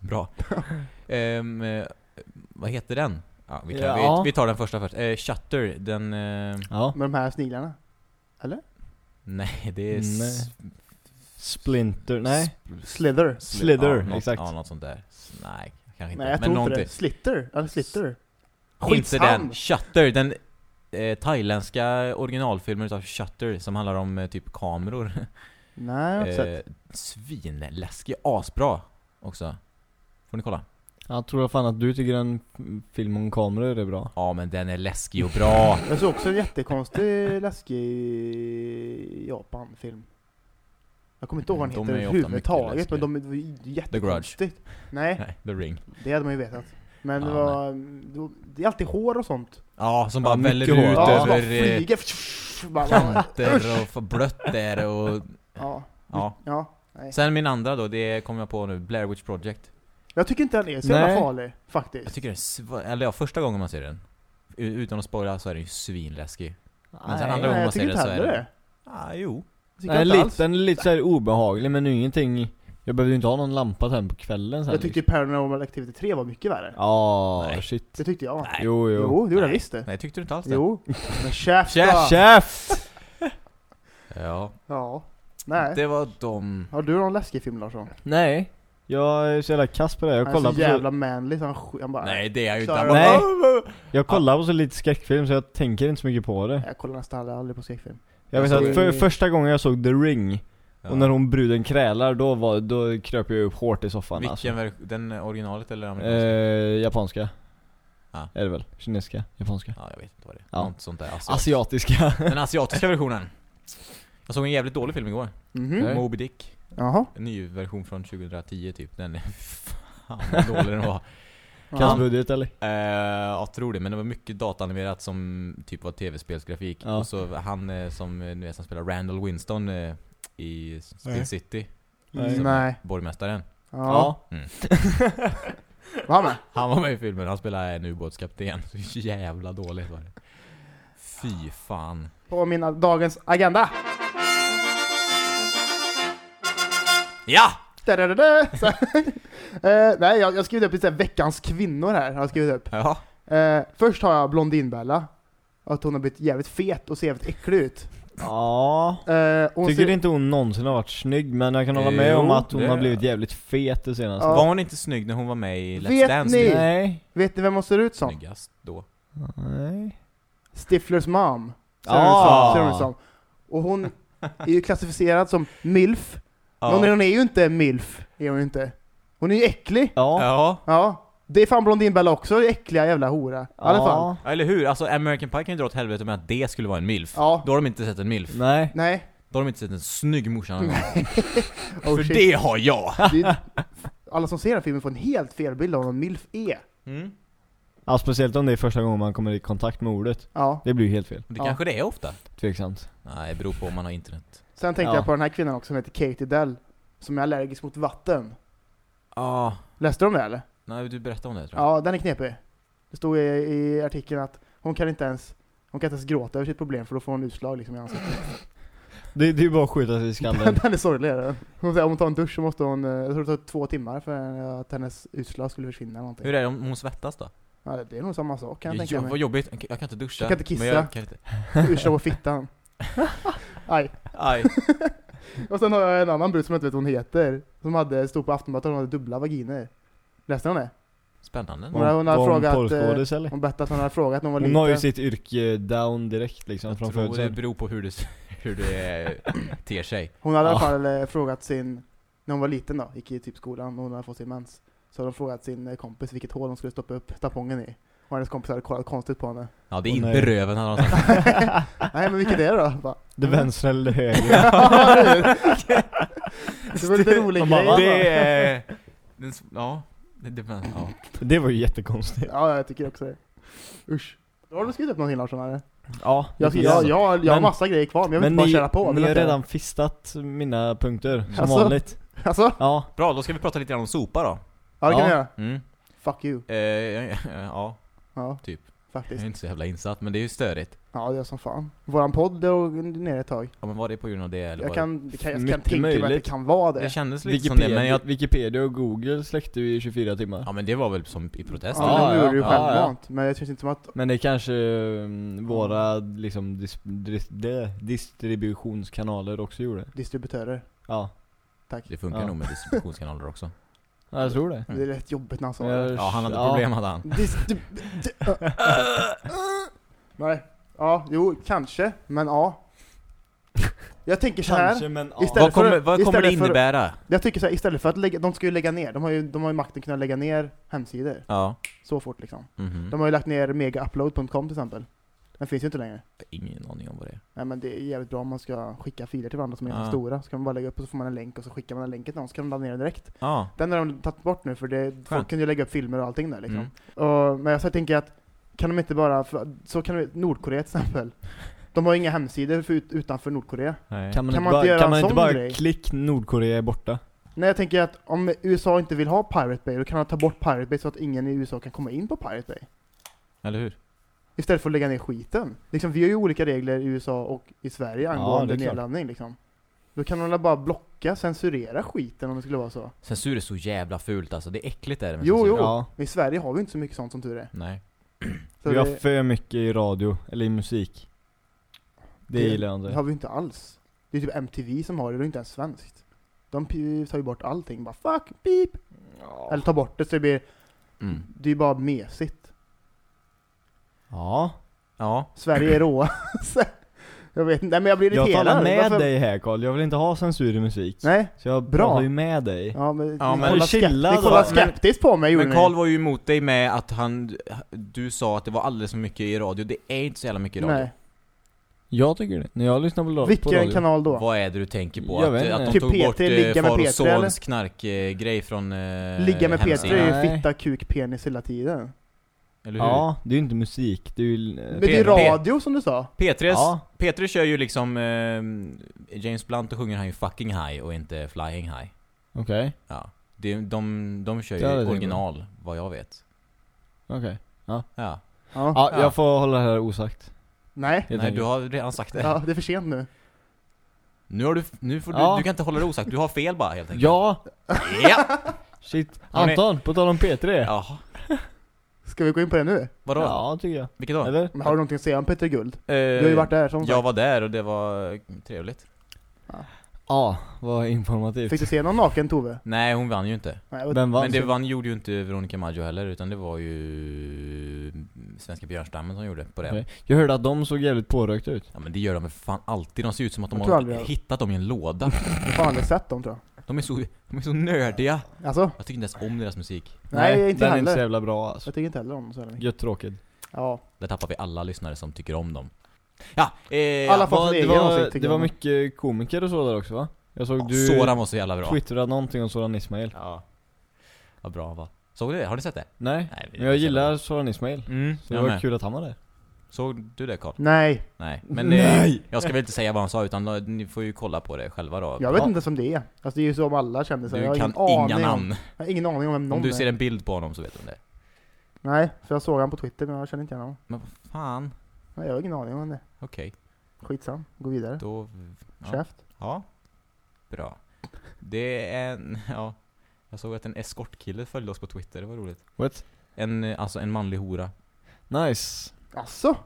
Bra. Eh, vad heter den? Ja, vi, kan, Ja. vi, vi tar den första först. Eh, Shutter, den... Eh, Ja. Med de här sniglarna. nej, det är... Nej. Splinter, nej. Slither. Slither, ja, något, exakt. Ja, något sånt där. Nej, kanske inte. Nej jag Men tror inte det. Slitter? Eller Slitter? Inte Skitsam. den. Shutter, den eh, thailändska originalfilmen utav Shutter som handlar om eh, typ kameror. Nej jag har inte sett. eh, svinläskig, asbra också. Får ni kolla? Jag tror fan att du tycker en film om kameror är bra. Ja men den är läskig och bra. Jag såg också en jättekonstig läskig Japan-film. Jag kommer inte ihåg vad den De heter överhuvudtaget, men de är ju jättekonstigt. Nej, Nej, The Ring. det hade man ju vetat. Men det Ja, var, det var- det är alltid hår och sånt. Ja, som Ja, bara väller hår. ut Ja, över bara eh, flyger. Bara, bara, kanter och för blött är det och... ja, Ja. ja, nej. Sen min andra då, det kommer jag på nu, Blair Witch Project. Jag tycker inte den är så jävla Nej. farlig, Jag faktiskt. tycker det är eller ja, första gången man ser den. Utan att spoila så är den ju svinläskig. Men sen andra Nej, gången man jag ser den så är det... det. Ah, jo. Jag Den är lite, den är lite så här obehaglig men ingenting Jag behövde ju inte ha någon lampa sen på kvällen sen Jag tyckte liksom. Paranormal Activity 3 var mycket värre. Ja, Nej. shit Det tyckte jag. Nej. Jo, jo, Jo, det gjorde jag Nej. visst det. Nej, tyckte du inte alls det? Jo. Men käft då! Käft! Ja. Ja. Nej. Det var de... Har du någon läskig film Larsson? Nej Jag är så jävla kass på det, jag Han är kollar så på jävla så, manlig så han, sk- han bara... Nej, det är jag ju inte. Han Nej. bara- Jag kollar på så lite skräckfilm så jag tänker inte så mycket på det Jag kollar nästan aldrig, på skräckfilm. Jag vet Jag att för, första gången jag såg The Ring. Och när hon bruden krälar, då, var, då kröp jag upp hårt i soffan Vilken alltså. verk- Den originalet eller eh, amerikanska? Japanska Ja. Är det väl? Kinesiska? Japanska? Ja, jag vet inte vad det är. Ja. Något sånt där. Asiat. Asiatiska Den asiatiska versionen. Jag såg en jävligt dålig film igår. Mhm. Nej. Moby Dick. Jaha. En ny version från 2010 typ. Den är... Fan vad dålig den var. Kastbudget eller? Eh, jag tror det, men det var mycket dataanimerat som typ var tv-spelsgrafik. Ja. Och så han eh, som eh, nu är som spelar Randall Winston eh, i Spin Nej. City. Nej. Nej. Borgmästaren. Ja. Mm. Var han med? Han var med i filmen, han spelade en ubåtskapten. Så jävla dåligt var det. Fy fan. På mina dagens agenda. Ja! Da-da-da-da. Så, eh, nej, jag jag har skrivit upp lite veckans kvinnor här. Har jag skrivit upp. Ja. Eh, först har jag Blondinbella. Att hon har blivit jävligt fet och ser jävligt äcklig ut. Ja hon Tycker ser, inte hon någonsin har varit snygg men jag kan hålla med Jo, om att hon det- har blivit jävligt fet det senaste Ja. Var hon inte snygg när hon var med i Let's Vet Dance? ni? Nej Vet ni vem hon ser ut som? Snyggast då. Nej Stiflers mom. Ser Ah. som- ser hon ut som. Och hon är ju klassificerad som milf. Men hon är- Ja. ju inte milf. Är hon ju inte. Hon är ju äcklig. Ja ja. Ja. Det är fan Blondinbella också, äckliga jävla hora. I alla fall. Ja, Eller hur? Alltså American Pie kan ju dra åt helvete med att det skulle vara en milf. Ja. Då har de inte sett en milf. Nej Nej. Då har de inte sett en snygg morsa någon gång. Oh, För shit. det har jag! Det- Alla som ser den här filmen får en helt fel bild av vad en milf är. Mm. Ja speciellt om det är första gången man kommer i kontakt med ordet Ja. Det blir ju helt fel Det Ja. kanske det är ofta. Tveksamt Nej, det beror på om man har internet. Sen tänkte Ja. jag på den här kvinnan också som heter Katie Dell. Som är allergisk mot vatten. Ja. Läste du om det eller? Nej, du berättade om det tror jag. Ja, den är knepig. Det stod i, i artikeln att hon kan inte ens hon kan inte ens gråta över sitt problem för då får hon utslag liksom i ansiktet. Det, det är ju bara att skjuta sig i skallen den är sorglig är den. Hon säger om hon tar en dusch så måste hon, eh, jag tror det tar två timmar för att hennes utslag skulle försvinna eller någonting. Hur är det om hon svettas då? Ja, det är nog samma sak kan jag tänka Jo, mig. vad jobbigt, jag kan inte duscha. Jag kan inte kissa. Jag kan inte. Utslag på fittan. Aj. Aj. Och sen har jag en annan brud som jag inte vet vad hon heter. Som hade, stod på Aftonbladet och hon hade dubbla vaginer. Läste hon det? Spännande. Hon har- hon har Var frågat, porrskådis, eller? Hon berättade att hon hade frågat när hon var Hon liten. har ju sitt yrke down direkt liksom Jag från tror det födseln beror på hur det, hur det ter sig. Hon hade i alla fall eh, frågat sin, när hon var liten då, gick i typ skolan och hon hade fått sin mens. Så hade hon frågat sin eh, kompis vilket hål hon skulle stoppa upp tampongen i. Och hennes kompis hade kollat konstigt på henne. Ja, det är Åh, inte nej. röven hade de sagt. Nej men vilket är det då? Bara, Det vänstra eller det högra? ja, eller hur? det var lite rolig Man bara, grej. va? Det är... den s- Ja. Det, det, ja. Det var ju jättekonstigt Ja, jag tycker också det. Usch. Då har du skrivit upp någonting Larsson eller? Ja, Jag, jag, jag, jag har Men- massa grejer kvar men jag vill Men inte bara ni, köra på. ni har redan fistat mina punkter, som Alltså? vanligt Alltså? Ja, Bra, då ska vi prata lite grann om sopa då. Ja det kan Ja. vi göra. Mm. Fuck you. Eh, ja, Ja, typ. Jag faktiskt. är inte så jävla insatt, men det är ju störigt. Ja det är som fan. Våran podd låg nere ett tag. Ja, men var det på grund av det eller Jag kan, det kan, jag kan Mycket tänka mig att det möjligt. kan vara det? det. Kändes lite som det, Wikipedia, men jag... Wikipedia och Google släckte ju i 24 timmar Ja men det var väl som i protest? Ja, ja, gjorde det ju ja, självmant. Men det känns inte som att... Men det är kanske um, våra liksom dis, dis, de, distributionskanaler också gjorde Distributörer. Ja, Tack. Det funkar Ja. nog med distributionskanaler också. Ja jag tror det Det är rätt jobbigt när han sa det. Ja, han hade ja. problem hade han. Nej. Ja, jo, kanske. Men ja. Jag tänker så här. Kanske men ja. Vad kommer, för- vad kommer det istället för- innebära? Jag tycker så här, istället för att lägga, de ska ju lägga ner, de har ju, de har ju makten att kunna lägga ner hemsidor. Ja. Så fort liksom. Mhm. De har ju lagt ner megaupload.com till exempel. Den finns ju inte längre. Ingen aning om vad det är. Nej men det är jävligt bra om man ska skicka filer till varandra som är ganska stora. Så kan man bara lägga upp och så får man en länk och så skickar man den länken till någon så kan de ladda ner den direkt. Ja. Den har de tagit bort nu för det, folk kunde ju lägga upp filmer och allting där liksom. Mm. Och, men jag så tänker att, kan de inte bara, för, så kan de, Nordkorea till exempel. De har inga hemsidor för, ut, utanför Nordkorea. Nej. Kan man, Kan inte, man inte bara, göra kan en man inte bara grej? klick Nordkorea är borta? Nej jag tänker att om USA inte vill ha Pirate Bay, då kan de ta bort Pirate Bay så att ingen i USA kan komma in på Pirate Bay. Eller hur? Istället för att lägga ner skiten. Liksom, vi har ju olika regler i USA och i Sverige angående det är klart. nedladdning liksom. Då kan de väl bara blocka, censurera skiten om det skulle vara så. Censur är så jävla fult alltså, det är äckligt är det med Jo, censur. jo. Ja. I Sverige har vi inte så mycket sånt som tur är. Nej. Så Vi har det, för mycket i radio, eller i musik. Det, Det- gillar jag det inte. har vi inte alls. Det är typ MTV som har det, det är inte ens svenskt. De tar ju bort allting, bara fuck, beep. Eller tar bort det så det blir, Mm. det är ju bara mesigt. Ja. Ja. Sverige är råa. Jag vet inte, nej, men jag blir Jag irriterad. talar med Varför- dig här Karl, jag vill inte ha censur i musik. Nej, Så jag Bra. pratar ju med dig. ja men, Ja, men kollar chilla Ni kollar skeptiskt på mig Men. Karl var ju emot dig med att han, du sa att det var alldeles för mycket i radio, det är inte så jävla mycket i radio. Nej. Jag tycker det. När jag lyssnar på, på Vilken radio. kanal då? Vad är det du tänker på? Jag Att, att de. Typ tog P3, bort eh, ligga med far och P3 eller? sons knarkgrej från eh, Ligga med P3 hemsidan. är ju fitta, kuk, penis hela tiden. Eller hur? Ja, det är ju inte musik, det är ju... eh, Men det är radio som du sa. P3, Ja. P3 kör ju liksom, eh, James Blunt och sjunger han ju 'fucking high' och inte 'flying high' Okej, Ja. Det, de, de kör Det ju original, vad jag vet. okej. Ja. Ja. Ja, Ja. jag får hålla det här osagt. Nej. Nej, du har redan sagt det. Ja, det är för sent nu. Nu har du, nu får du, Ja. du kan inte hålla det osagt, du har fel bara helt enkelt. Ja! Ja! Shit. Anton, på tal om P3. Jaha. Ska vi gå in på det nu? Vadå? Ja, tycker jag. Vilket då? Eller? Men har du någonting att säga om Peter Guld? Eh, Du har ju varit där som Jag sagt. var där och det var trevligt. Ja, vad informativt. Fick du se någon naken Tove? Nej, hon vann ju inte. Nej, Vem vann? Men det vann, gjorde ju inte Veronica Maggio heller, utan det var ju Svenska björnstammen som gjorde på det. Jag hörde att de såg jävligt pårökta ut. Ja men det gör de väl fan alltid, de ser ut som att de Jag har aldrig jag- hittat dem i en låda. Jag har aldrig sett dem tror De är så, de är så nördiga. jag. Alltså? Jag tycker inte ens om deras musik. Nej, inte den är inte så heller. jävla bra alltså. Jag tycker inte heller om dem så mycket. Gött tråkigt. Ja. Där tappar vi alla lyssnare som tycker om dem. Ja, eh, Alla ja, får- Var, sin det, egen var, åsikt, tycker det var jag. mycket komiker och så där också va? Jag såg du Soran var så jävla bra. twittrade någonting om Soran Ismail. Ja. Vad bra va? Såg du det? Har du sett det? Nej, Nej, men jag så gillar Soran Ismail. Mm, Så det jag var med. kul att han var där. Såg du det Carl? Nej, Nej. Men Nej. Eh, jag ska väl inte säga vad han sa utan ni får ju kolla på det själva då. jag vet Ja, inte ens om det är. Alltså det är ju så om alla kändisar. Jag Du har kan ingen inga aning namn. Om, jag har ingen aning om vem någon Om du är. ser en bild på honom så vet du om det. Nej, för jag såg han på Twitter men jag känner inte igen honom. Men vad fan. Nej, jag har ingen aning om det. Okej, Skitsam, gå vidare. då... Ja. Käft. ja. Bra. Det är en... Ja. Jag såg att en eskortkille följde oss på Twitter, det var roligt. What? En, eh, alltså en manlig hora Nice. Alltså?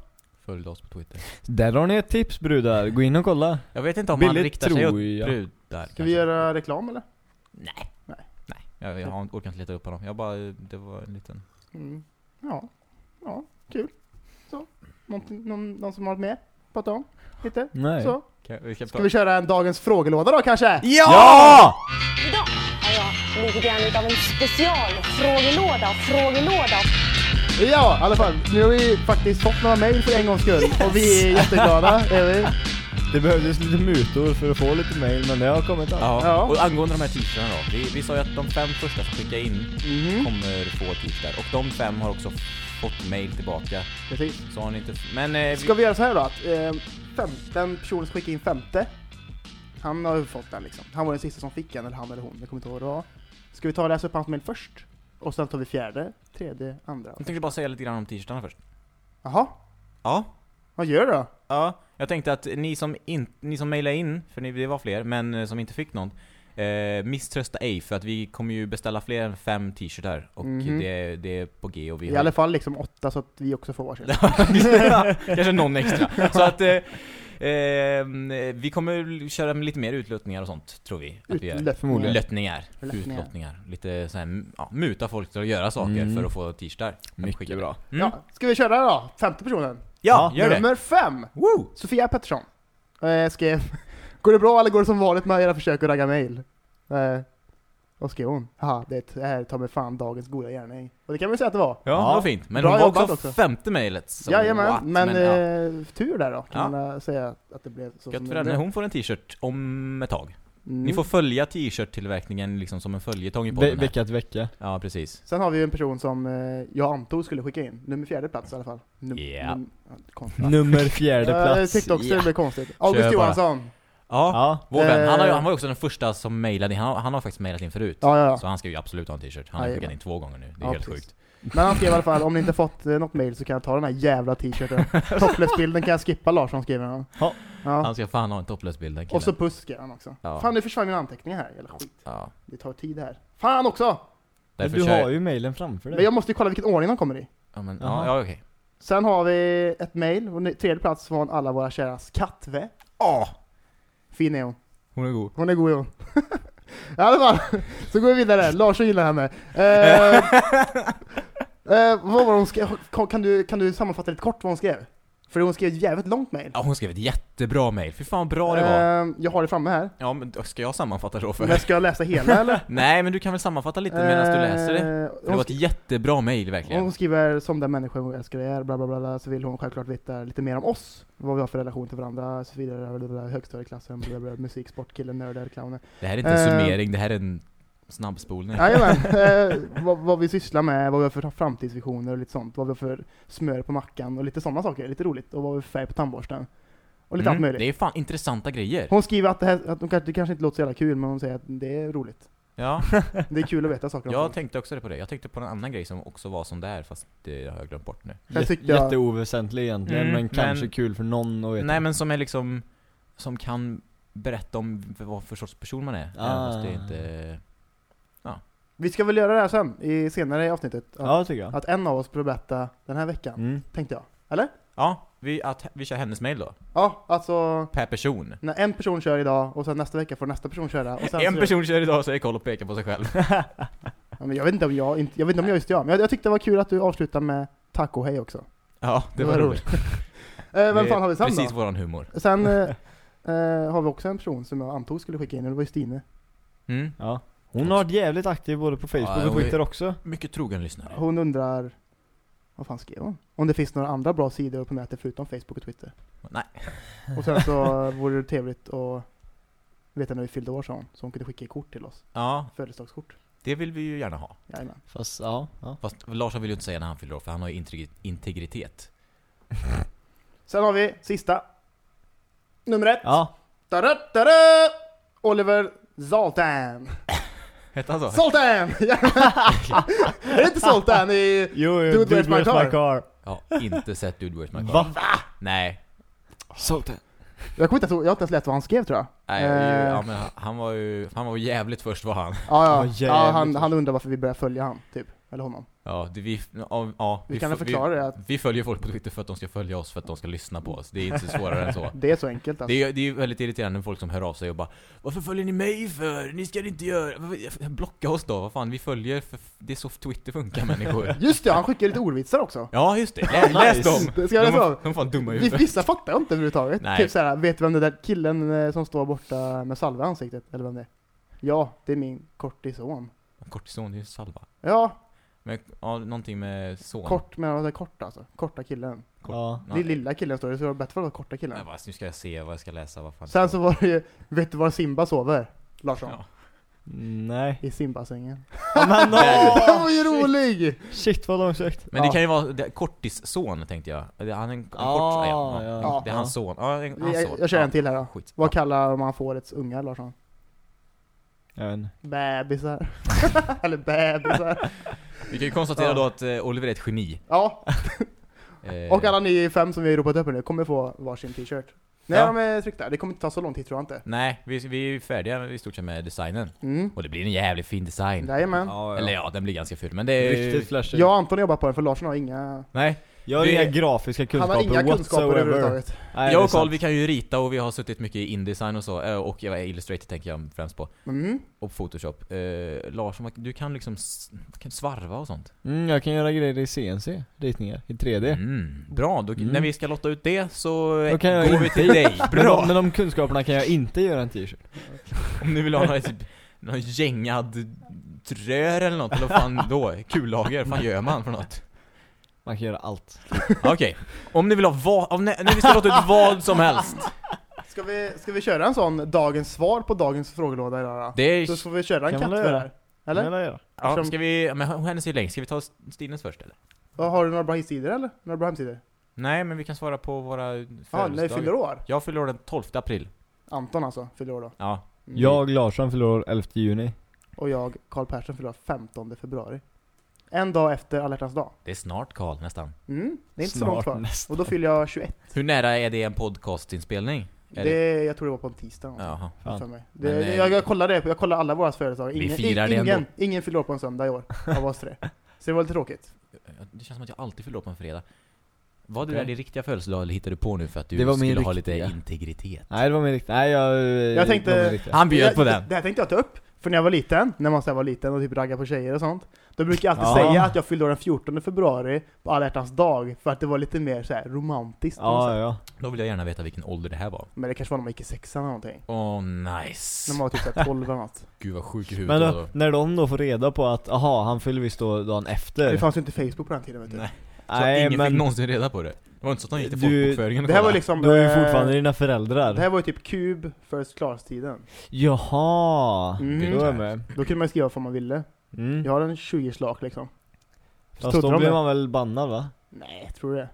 följde oss på Twitter. Där har ni ett tips brudar, gå in och kolla. Jag vet inte om han Billigt riktar sig åt jag. brudar Ska vi göra reklam eller? Nej. Nej. Nej. Jag, jag har inte- orkar inte leta upp honom. Jag bara, det var en liten... Mm. Ja. Ja, kul. Så. Någonting, någon, någon som har varit med? Prata om? Lite? Nej. Så. Kan, vi ska Ska vi köra en dagens frågelåda då kanske? Ja! Idag har jag lite grann utav en specialfrågelåda, frågelåda. Ja, i alla fall. Nu har vi faktiskt fått några mejl för en gångs skull. Och vi är jätteglada. Är vi? Det behövdes lite mutor för att få lite mail, men det har kommit allt. Ja. Ja. och angående de här t-shirtarna då. Vi, vi sa ju att de fem första som skickar in Mhm. kommer få t-shirtar. Och de fem har också fått mail tillbaka. Precis. Så har ni inte... Men... Eh, vi, Ska vi göra så här då? Att, eh, fem, den personen som skickade in femte, han har ju fått den liksom. Han var den sista som fick den, eller han eller hon. Jag kommer inte ihåg vad det var. Ska vi ta och läsa upp hans mejl först? Och sen tar vi fjärde, tredje, andra. Jag tänkte bara säga lite grann om t-shirtarna först. Jaha, Ja. vad gör du då? Ja, jag tänkte att ni som, in, ni som mejlade in, för ni, det var fler, men eh, som inte fick någon eh, Misströsta ej, för att vi kommer ju beställa fler än fem t-shirtar Och Mhm. det, det är på G och vi I alla fall liksom åtta så att vi också får varsin. Kanske någon extra. Så att eh, eh, vi kommer köra med lite mer utlottningar och sånt, tror vi. Att vi gör. Förmodligen. Löttningar, Löttningar. utlottningar. Lite så här, ja, muta folk till att göra saker Mm. för att få t-shirtar. Mycket bra. Mm. Ja, ska vi köra då? Femte personen. Ja, gör det! Nummer fem! Woo! Sofia Pettersson. Eh, skrev Går det bra eller går det som vanligt med era försök att ragga mail? Eh, Och skrev hon, haha, det här tar mig fan dagens goda gärning. Och det kan man säga att det var. Ja, Ja. det var fint. Men Bra hon var jobbat också, också. femte mejlet. så Jajamän, what? men, ja. eh, tur där då, kan Ja. man eh, säga att det blev så Gött som för det henne, blev. hon får en t-shirt om ett tag. Mm. Ni får följa t-shirt-tillverkningen liksom som en följetong i Ve podden här. vecka till vecka. Ja, precis. Sen har vi ju en person som eh, jag antog skulle skicka in, nummer fjärde plats i alla fall. Num Ja. num ja, konstigt. Nummer fjärde Jag plats. tyckte också det blev konstigt. August bara. Johansson. Ja, Ja. vår vän. Han, har, ju- Eh. han var ju också den första som mejlade in. Han, har- han har faktiskt mejlat in förut. Ja, ja, ja. Så han ska ju absolut ha en t-shirt. Han har Jajamän. skickat in två gånger nu. Det är Ja, helt precis. sjukt. Men han skrev i alla fall, om ni inte fått eh, något mail så kan jag ta den här jävla t-shirten. Topless-bilden kan jag skippa Larsson skriver han. Ja. Ja. Han ska fan ha en topless-bild den Och killen. så puss skrev han också. Ja. Fan nu försvann mina anteckningar här, jävla skit. Ja. Det tar tid här. Fan också! Men Därför du kör... har ju mailen framför Men dig. jag måste ju kolla vilken ordning de kommer i. Ja, men, Jaha. ja, ja okej. Sen har vi ett mail, och ni- tredje plats från alla våra käras Katve. Ja, Fin är hon. hon är god. Hon är god är hon. I alla fall, så går vi vidare. Larsson gillar henne. Eh, eh, vad var hon skrev? Kan du, kan du sammanfatta lite kort vad hon skrev? För hon skrev ett jävligt långt mail. Ja, hon skrev ett jättebra mejl. Fy fan bra det var. Eh, jag har det framme här. Ja, men ska jag sammanfatta då för? Men ska jag läsa hela eller? Nej, men du kan väl sammanfatta lite medan du läser det? Eh, För det var ett jättebra sk- verkligen. hon skriver som den människa hon älskar är, bla bla bla, så vill hon självklart veta lite mer om oss. Vad vi har för relation till varandra, så vidare, högstadieklassen, musik, sport, killen, nördar, clowner. Det här är inte en Eh. summering, det här är en snabbspolning. Jajamän, eh, vad, vad vi sysslar med, vad vi har för framtidsvisioner och lite sånt. Vad vi har för smör på mackan och lite sådana saker, lite roligt. Och vad vi har för färg på tandborsten. Och lite allt Mm, möjligt. det är fan intressanta grejer. Hon skriver att, det, här, att de det kanske inte låter så jävla kul, men hon säger att det är roligt. Ja, Det är kul att veta saker om jag folk. tänkte också det på det. Jag tänkte på en annan grej som också var som där, fast det har jag glömt bort nu. Jät- tyckte jag- Jätteoväsentlig egentligen, Mm, men kanske men- kul för någon att veta. Nej men som är liksom, som kan berätta om vad för sorts person man är. Ah. Fast det inte... Vi ska väl göra det här sen, i senare i avsnittet. Att, Ja, tycker jag. att en av oss berätta den här veckan, Mm. tänkte jag. Eller? Ja, vi, att, vi kör hennes mail då. Ja, alltså Per person. när en person kör idag och sen nästa vecka får nästa person köra. Och sen En så, person kör idag så är koll och pekar på sig själv. Ja, men jag vet inte om jag, inte, jag vet inte om jag just jag, men jag, jag tyckte det var kul att du avslutade med taco hej också. Ja, det, Det var var roligt. Eh, vem fan har vi sen Precis då? våran humor. Sen eh, eh, har vi också en person som jag antog skulle skicka in, och det var ju Stine. Mm. Ja. Hon har varit jävligt aktiv både på Facebook Ja, och hon är- Twitter också. Mycket trogen lyssnare. Hon undrar, vad fan skrev hon? Om det finns några andra bra sidor på nätet förutom Facebook och Twitter. Nej. Och sen så vore det trevligt att veta när vi fyllde år sa hon, så hon kunde skicka kort till oss. Ja, Födelsedagskort. det vill vi ju gärna ha. Jajamän. Fast ja, ja. Fast Larsson vill ju inte säga när han fyller år, för han har ju integri- integritet. Sen har vi sista. Nummer ett. Ja, Tada, tada! Oliver Zoltan. Hette han så? Zoltan! är det inte Zoltan i... jo, Dude, where's my car? car? Ja, inte sett Dude Where's My Car. Va? Nej. Sultan. Jag kommer inte ihåg, jag har inte ens läst vad han skrev tror jag. Nej, Eh. ja, men han var ju, han var ju jävligt först var han. Ja, Ja, ja. han, han undrar varför vi började följa han, typ. Eller honom. Ja, det, vi, ja, ja, Vi kan förklara det att Vi, vi följer folk på Twitter för att de ska följa oss, för att de ska lyssna på oss. Det är inte svårare än så. det är så enkelt alltså. Det är, det är ju väldigt irriterande med folk som hör av sig och bara Varför följer ni mig för? Ni ska inte göra... Blocka oss då, vad fan, vi följer för det är så Twitter funkar människor. Just det, han skickar lite ordvitsar också. Ja, just det. Lä, läs Nice. dem! Det ska jag de, läsa av. de är fan dumma Vi- huvudet. Vissa fattar jag inte överhuvudtaget. Nej. Typ såhär, vet du vem det där killen eh, som står borta med salva i ansiktet? Eller vem det är? Ja, det är min kortison. Kortison, det är ju salva. Ja, Men, ja, någonting med son. kort med det kort alltså. Korta killen. Ja. Ja. Det är lilla killen står det, så det var bättre för att vara korta killen. Nej, bara, nu ska jag se vad jag ska läsa, vad fan. Sen så var det ju, vet du var Simba sover? Larsson? Ja. Nej. I Simbassängen. Ja, men Den var ju rolig! Shit vad långsökt. Men det kan ju vara det, kortis-son tänkte jag. Det- Han är en, en kort... Ah, ja, ja. ja. Det är hans son. Ja, en, hans Jag, son. jag kör ja. en till här då. Skit. Vad Ja. kallar man fårets ungar Larsson? Jag vet inte. Bebisar. Eller bebisar. Vi kan ju konstatera Ja. då att eh, Oliver är ett geni. Ja, Eh, och alla ni fem som vi har ropat upp här nu kommer få varsin t-shirt. När Ja. de är tryckta. Det kommer inte ta så lång tid tror jag inte. Nej, vi, vi är färdiga i stort sett med designen. Mm. Och det blir en jävligt fin design. Jajamän. Ja, Eller ja, den blir ganska ful, men det är... Riktigt flashigt. Jag och Anton jobbar på den för Larsson har inga... Nej, Jag har Vi- inga grafiska Han har kunskaper inga kunskaper whatsoever. överhuvudtaget. Nej, det jag och Carl vi kan ju rita och vi har suttit mycket i Indesign och så, eh, och jag är Illustrator tänker jag främst på. Mm. Och Photoshop. Eh, vad- du kan liksom kan svarva och sånt. Mm, jag kan göra grejer i CNC, ritningar, i 3D. Mm, bra, då, Mm. när vi ska lotta ut det så eh, Då kan jag går vi till dig. Men Bra! de, med de kunskaperna kan jag inte göra en t-shirt. Om ni vill ha ett någon gängad rör eller något, eller vad fan då? Kullager, vad fan gör man för något? Man kan göra allt. Okej, om ni vill ha vad, om ni, ni ska låta ut vad som helst. Ska vi, ska vi köra en sån dagens svar på dagens frågelåda idag då? Det är... Så får vi köra en Kan man katt för det göra? här. Eller? Eller? göra. Ja, Eftersom- ska vi, men hennes är ju längst, ska vi ta Stines först eller? Ja, Har du några bra hemsidor eller? Några bra hemsidor? Nej, men vi kan svara på våra Ja, när vi fyller år. Jag fyller år den 12 april. Anton alltså, fyller år då. Ja. Mm. Jag, Larsson, fyller år 11 juni. Och jag, Karl Persson, fyller år 15 februari. En dag efter alla dag. Det är snart Karl, nästan. Mm, det är inte så långt kvar. nästan. Och då fyller jag 21. Hur nära är det en podcastinspelning? Är Det, jag tror det var på en tisdag. Jaha. Fan. för mig. Det, Men, eh, jag, jag kollade det, jag kollade alla våra. Vi Ingen, firar det ingen, ändå. ingen fyller år på en söndag i år, av oss tre. Så det var lite tråkigt. Det känns som att jag alltid fyller år på en fredag. Var det där din riktiga födelsedag eller hittade du på nu för att du Det var min skulle ha lite riktiga. integritet? Nej det var min riktiga, nej jag... Jag tänkte- var min riktiga. Han bjöd Jag- på den. Det här tänkte jag ta upp, för när jag var liten, när man så här var liten och typ ragga på tjejer och sånt. Då brukar jag alltid Ja. säga att jag fyllde år den 14 februari på alla hjärtans dag, för att det var lite mer så här romantiskt. Ja ja. Då vill jag gärna veta vilken ålder det här var. Men det kanske var när man gick i sexan eller någonting. Åh, nice. När man var typ så här 12 eller något. Gud vad sjuk i huvudet Men var då, när de då får reda på att, aha han fyller visst då dagen efter. Det fanns ju inte Facebook på den tiden vet du. Nej. Så nej ingen men fick någonsin reda på det. Det var inte så att de gick till Du- folkbokföringen och Det här var kollade. liksom... du är ju eh, fortfarande dina föräldrar. Det här var ju typ Cube First Class-tiden. Jaha! Mm. Då är jag med. Då kunde man ju skriva vad man ville. Mm. Jag har en 20 slak liksom. Fast Trodde då de blir det? man väl bannad va? Nej, tror du det?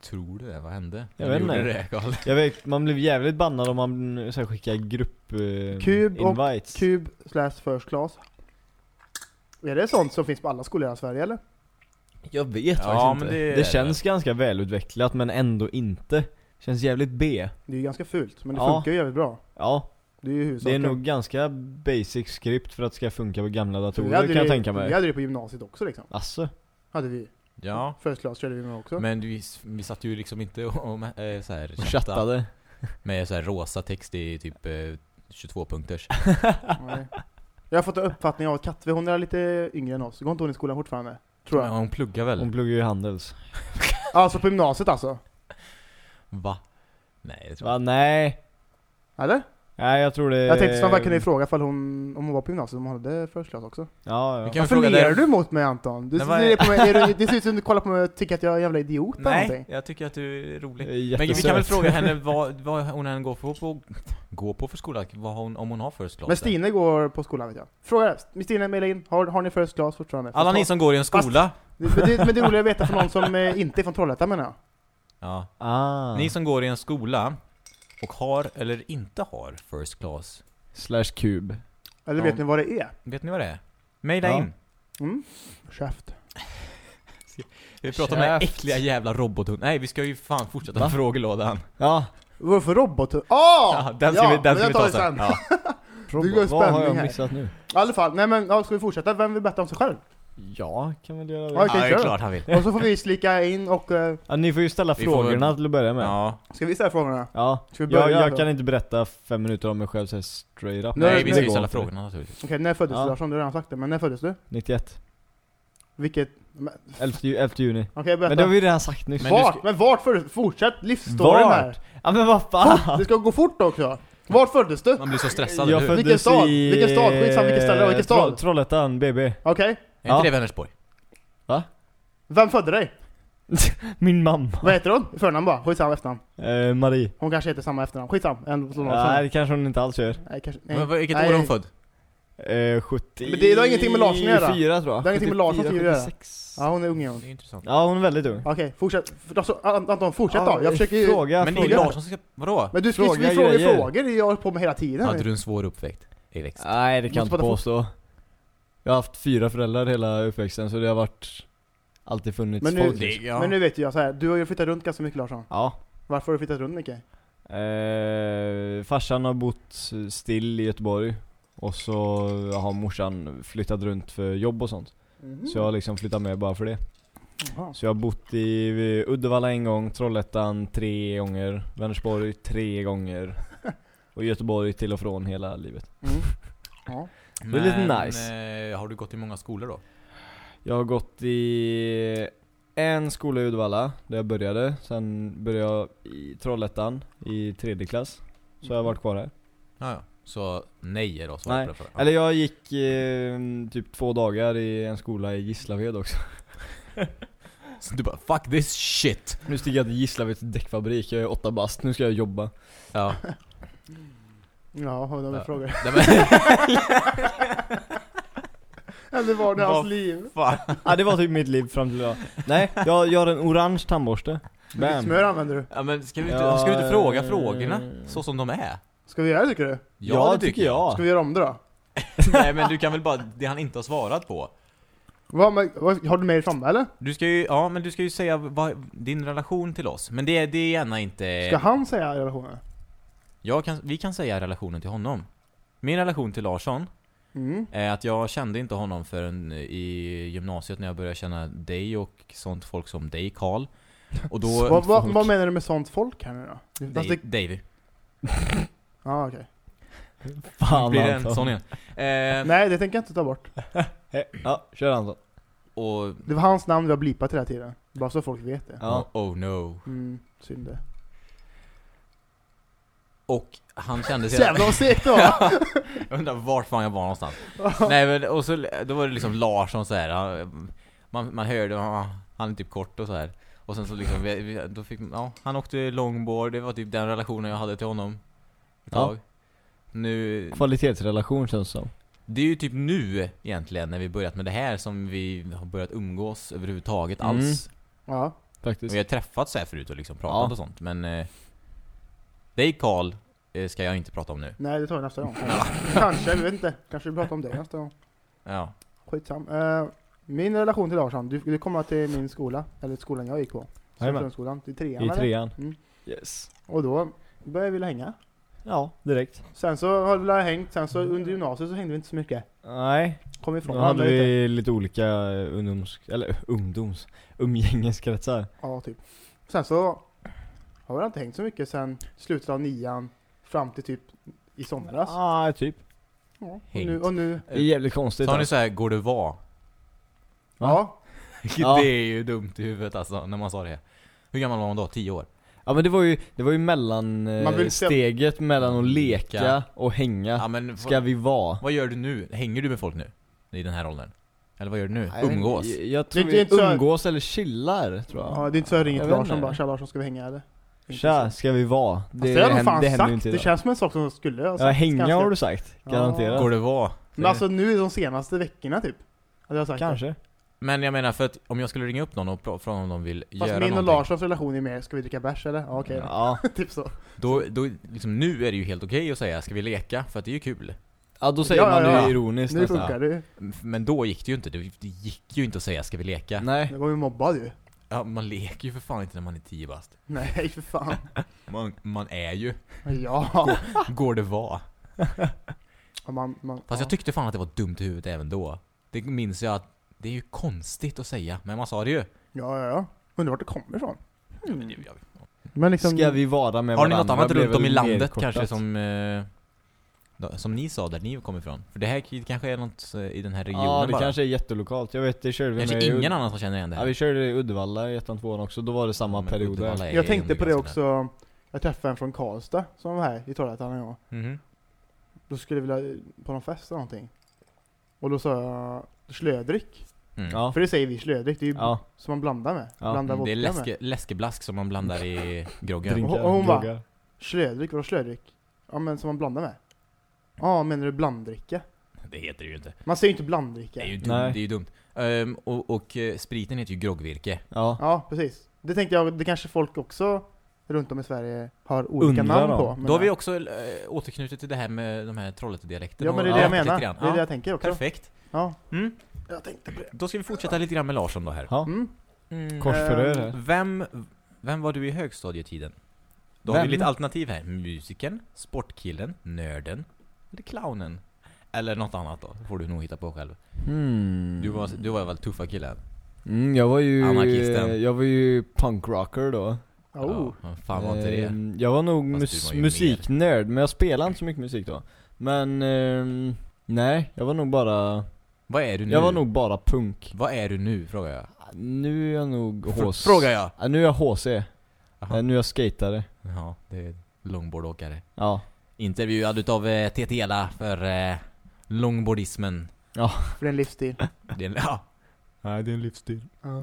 Tror du det? Vad hände? Jag vet inte. Det, Karl? Jag vet, man blev jävligt bannad om man så här, skickar grupp eh, Kub och invites. Cube slash First Class. Är det sånt som finns på alla skolor i Sverige eller? Jag vet Ja, faktiskt men inte. det Det, är det känns ganska välutvecklat men ändå inte. Känns jävligt B. Det är ju ganska fult, men det Ja. funkar ju jävligt bra. Ja, Det är ju det är nog ganska basic script för att det ska funka på gamla Vi datorer hade kan jag det- tänka mig. Vi hade det på gymnasiet också liksom. Asså? Hade vi. Ja. First Class körde vi med också. Men vi, vi satt ju liksom inte och, äh, så här, chattade. med så här rosa text i typ eh, 22 punkters. Nej. Jag har fått en uppfattning av att Katve, hon är lite yngre än oss. Går inte hon i skolan fortfarande? Tror Men jag. hon pluggar väl? Hon pluggar ju Handels. Alltså på gymnasiet alltså? Va? Nej, det tror Va? jag Nej. Eller? Nej jag tror det Jag tänkte snart bara kunna ifråga ifall hon, om hon var på gymnasiet, om hon hade First Class också. Ja, Vi ja. kan- Varför fråga ler dig- du mot mig Anton? Du Men vad ser är- på mig, är du, det ser ut som du kollar på mig och tycker att jag är en jävla idiot eller Nej, någonting. jag tycker att du är rolig. Men vi kan väl fråga henne vad, vad hon än går på, på, går på för skola, vad hon, om hon har first class. Men Stine går på skolan vet jag. Fråga Stine, mejla in. Har, har ni First Class fortfarande? Alla ni som går i en skola. Men det, men det är roligt att veta för någon som eh, inte är från Trollhättan menar jag. Ja. Ah. Ni som går i en skola och har eller inte har first class. Slash kub. Eller Ja. vet ni vad det är? Vet ni vad det är? Maila Ja. in. Mm? Käft. Vi pratar om den här Käft. äckliga jävla robothunden. Nej, vi ska ju fan fortsätta med frågelådan. Ja. Vad för robot? Åh! Ja, den ska vi, den men ska vi tar ta vi sen. Ja. Det går Vad har spänning jag här. missat nu? I alla fall, nej men ja, ska vi fortsätta? Vem vill berätta om sig själv? Ja, kan väl göra det. Ja, okej, det är kör. klart han vill. Och så får vi slika in och... eh, Ja, ni får ju ställa Vi får frågorna till att börja med. Ja. ska vi ställa frågorna? Ja, Ska vi jag, börja jag då? kan inte berätta fem minuter om mig själv så här straight up. Nej, Nej, vi det ska ju går ställa inte. frågorna naturligtvis. Okej, när föddes Ja. du Larsson? Du har redan sagt det, men när föddes du? 91. Vilket... men- 11, ju- 11 juni. Okej, berätta. Men det har vi redan sagt nyss. Men du vart? ska- Men vart föddes Fortsätt livsstoryn Vart? här! Ja men vad Fort! fan! Det ska gå fort också! Vart föddes du? Man blir så stressad, Jag eller hur? Vilken stad? i... Vilken stad? Skitsamma, vilket ställe? Vilken stad? Troll- Trollhättan, BB. Okej? Är Ja. inte det Vänersborg? Vem födde dig? Min mamma. Vad heter hon? I Förnamn bara? Skitsamma efternamn. Eh, Marie. Hon kanske heter samma efternamn. Skitsamma. En, som Nej det kanske hon inte alls gör. nej, kanske, nej. Men vad- vilket nej. år är hon född? Eh, 70... Men det har ingenting med Larsson att göra. 4 tror jag. Det har ingenting med Larsson att 74, göra. 76. Ja, hon är ung igen. Det är intressant. Ja hon är väldigt ung. Okej, fortsätt. Alltså, An- Anton, fortsätt Ja, då. Jag försöker ju... Fråga, Men det är fråga. Larsson som ska, vadå? Men du ska Fråga vi frågar grejer. frågor, jag håller på med hela tiden. Hade du en svår uppväxt? Växt? Nej det kan jag Måste inte bara få- påstå. Jag har haft fyra föräldrar hela uppväxten så det har varit Alltid funnits Men nu- folk Det, liksom. ja. Men nu vet jag så här. du har ju flyttat runt ganska mycket Larsson. Ja Varför har du flyttat runt mycket? eh, Farsan har bott still i Göteborg Och så har morsan flyttat runt för jobb och sånt Så jag har liksom flyttat med bara för det Jaha. Så jag har bott i Uddevalla en gång, Trollhättan tre gånger, Vänersborg tre gånger Och Göteborg till och från hela livet Mm. Ja. det är lite Men, nice. eh, har du gått i många skolor då? Jag har gått i en skola i Uddevalla, där jag började. Sen började jag i Trollhättan i tredje klass. Så har jag varit kvar här. Ja, ja. Så nej är då svaret Nej. på den frågan. Eller jag gick eh, typ två dagar i en skola i Gislaved också. Så du bara 'fuck this shit' Nu stiger jag till Gislaveds däckfabrik, jag är åtta bast, nu ska jag jobba. Ja. Ja, har du några frågor? Eller var det hans liv? fan. Ja det var typ mitt liv fram till idag. Nej, jag, jag har en orange tandborste. Vilket smör använder du? Ja men ska vi inte, Ja, ska du inte fråga eh, frågorna så som de är? Ska vi göra det tycker du? Ja, det tycker jag. Ska vi göra om det då? Nej men du kan väl bara, det han inte har svarat på. Vad, men, vad, har du mejl framme eller? Du ska ju, ja men du ska ju säga vad, din relation till oss. Men det, det är gärna inte... Ska han säga relationen? Jag kan, vi kan säga relationen till honom. Min relation till Larsson Mm. är att jag kände inte honom förrän i gymnasiet när jag började känna dig och sånt folk som dig Karl. Och då... vad, vad, vad menar du med sånt folk här nu då? Dave, det, Davy. ja, okej. Fan Blir det en Anton. sån igen? Eh, Nej, det tänker jag inte ta bort. Ja, kör Anton. och... Det var hans namn vi har blipat hela tiden. Bara så folk vet det. Ja. Oh, oh no. Mm, synd det. Och han kände sig... Jävlar vad segt då! Jag undrar vart fan jag var någonstans. Nej men, och så, då var det liksom Larsson så här. han- Man, man hörde, han, han är typ kort och så här. Och sen så liksom, vi, vi, då fick, ja, han åkte longboard, det var typ den relationen jag hade till honom. Ett Ja. tag. Nu, Kvalitetsrelation känns som. det är ju typ nu egentligen när vi börjat med det här som vi har börjat umgås överhuvudtaget Mm. alls. Ja. Faktiskt. Vi har träffats så här förut och liksom pratat Ja. och sånt men eh, Dig Karl eh, ska jag inte prata om nu. Nej, det tar vi nästa gång. Kanske, jag vet inte. Kanske vi pratar om det nästa gång. Ja. Skitsam. Uh, min relation till Larsson, du, du kommer till min skola, eller skolan jag gick på. Jajamän. Grundskolan, till trean I eller? trean. Mm. Yes. Och då började vi hänga. Ja, direkt. Sen så har vi hängt, sen så under gymnasiet så hängde vi inte så mycket. Nej, Kom ifrån då varandra hade lite. vi lite olika eh, ungdoms... Eller ungdoms... Umgängeskretsar. Ja, typ. Sen så har vi inte hängt så mycket sen slutet av nian fram till typ i somras. Ja, ah, typ. Ja, och, Hängt. nu, och nu, Det är jävligt konstigt. Sa ni alltså. så här, går det var? ja. Ja. det är ju dumt i huvudet alltså, när man sa det. Hur gammal var man då? 10 år? Ja men det var ju, det var ju mellan eh, Man vill se- steget mellan att leka Leka. och hänga. Ja men Ska vi vara? vad gör du nu? Hänger du med folk nu? I den här åldern? Eller vad gör du nu? Nej, men Umgås? Jag, jag Det tror är vi inte så här- umgås eller chillar tror jag. ja, det är inte så jag ringer Jag till vet Larsson inte. bara 'Tja Larsson, ska vi hänga eller?' Tja, så. ska vi vara? Fast det har händer- fan det ju sagt, inte det känns som en sak som skulle ha Ja, sagt hänga ganska- har du sagt, Ja. garanterat. Går det var? Men alltså nu de senaste veckorna typ. Hade jag sagt det. Kanske. Men jag menar för att om jag skulle ringa upp någon och fråga om de vill Fast göra min och någonting Larssons relation är mer, ska vi dricka bärs eller? Ja okej Ja. då. typ så. Då, då liksom, nu är det ju helt okej att säga ska vi leka? För att det är ju kul ja, då säger Ja, man ja, det ja. ironiskt Nu nästan. funkar det Men då gick det ju inte, det, det gick ju inte att säga ska vi leka? Nej. Jag var ju mobbad ju. Ja, man leker ju för fan inte när man är 10 bast Nej för fan. man, man är ju, Ja. går det var man, man, Fast ja. jag tyckte fan att det var dumt i huvudet även då Det minns jag att det är ju konstigt att säga, men man sa det ju Ja, ja, ja. Undrar vart det kommer ifrån. Jag- Men liksom, Ska vi vara med Har ni varandra något annat runt om i landet kanske som eh, Som ni sa där ni kom ifrån? För det här kanske är något eh, i den här regionen Ja, det bara kanske är jättelokalt. Jag vet, det körde vi Kanske med ingen annan som känner igen det Ja, här vi körde i Uddevalla i ettan, tvåan också. Då var det samma Men period där. Jag tänkte på det ganska också. Jag träffade en från Karlstad som var här i Trollhättan en gång. Mhm. Då skulle vi vilja på någon fest eller någonting. Och då sa jag slödryck. Mm. Ja. För det säger vi slödryck, det är ju Ja, som man blandar med. Ja. Blandar Mm, Det är vodka med. läske, läskeblask som man blandar i groggen drinkar, Och- hon bara-. Slödryck, vadå slödryck? Ja men som man blandar med. Ja, menar du blanddricka? Det heter det ju inte Man säger ju inte blanddricka. Det är ju dumt, Nej. det är ju dumt. Ehm, och, och eh, spriten heter ju groggvirke Ja. Ja, precis. Det tänkte jag, det kanske folk också runt om i Sverige har olika Undrar namn på. men Då har vi också äh, återknutit till det här med de här Trollhättedialekterna Ja men det är det jag menar. lite grann. Det är det Ja, jag tänker också. Perfekt. Ja, Mm. jag tänkte på det. Då ska vi fortsätta lite grann med Larsson då här. Ja. Mm. Mm. Korsförhör Ehm, här. Vem, vem var du i högstadietiden? Då har Vem? vi lite alternativ här. Musikern, sportkillen, nörden eller clownen? Eller något annat då, får du nog hitta på själv. Hmm. Du var, du var väl tuffa killen? Mm, jag var ju... Anarkisten. Jag var ju punkrocker då. Oh. Ja, fan var inte det? Ehm, Jag var nog mus- var musiknörd, men jag spelade inte så mycket musik då. Men, ehm, nej, jag var nog bara... Vad är du nu? Jag var nog bara punk. Vad är du nu, frågar jag. Nu är jag nog HC. Frågar jag! Ja, nu är jag HC. Jaha. Eh, Nu är jag skatare. Ja, det är longboardåkare. Ja. Intervjuad utav eh, TTLA för eh, longboardismen. För det är en livsstil. Det är, en- ja, Nej det är en livsstil. Ja.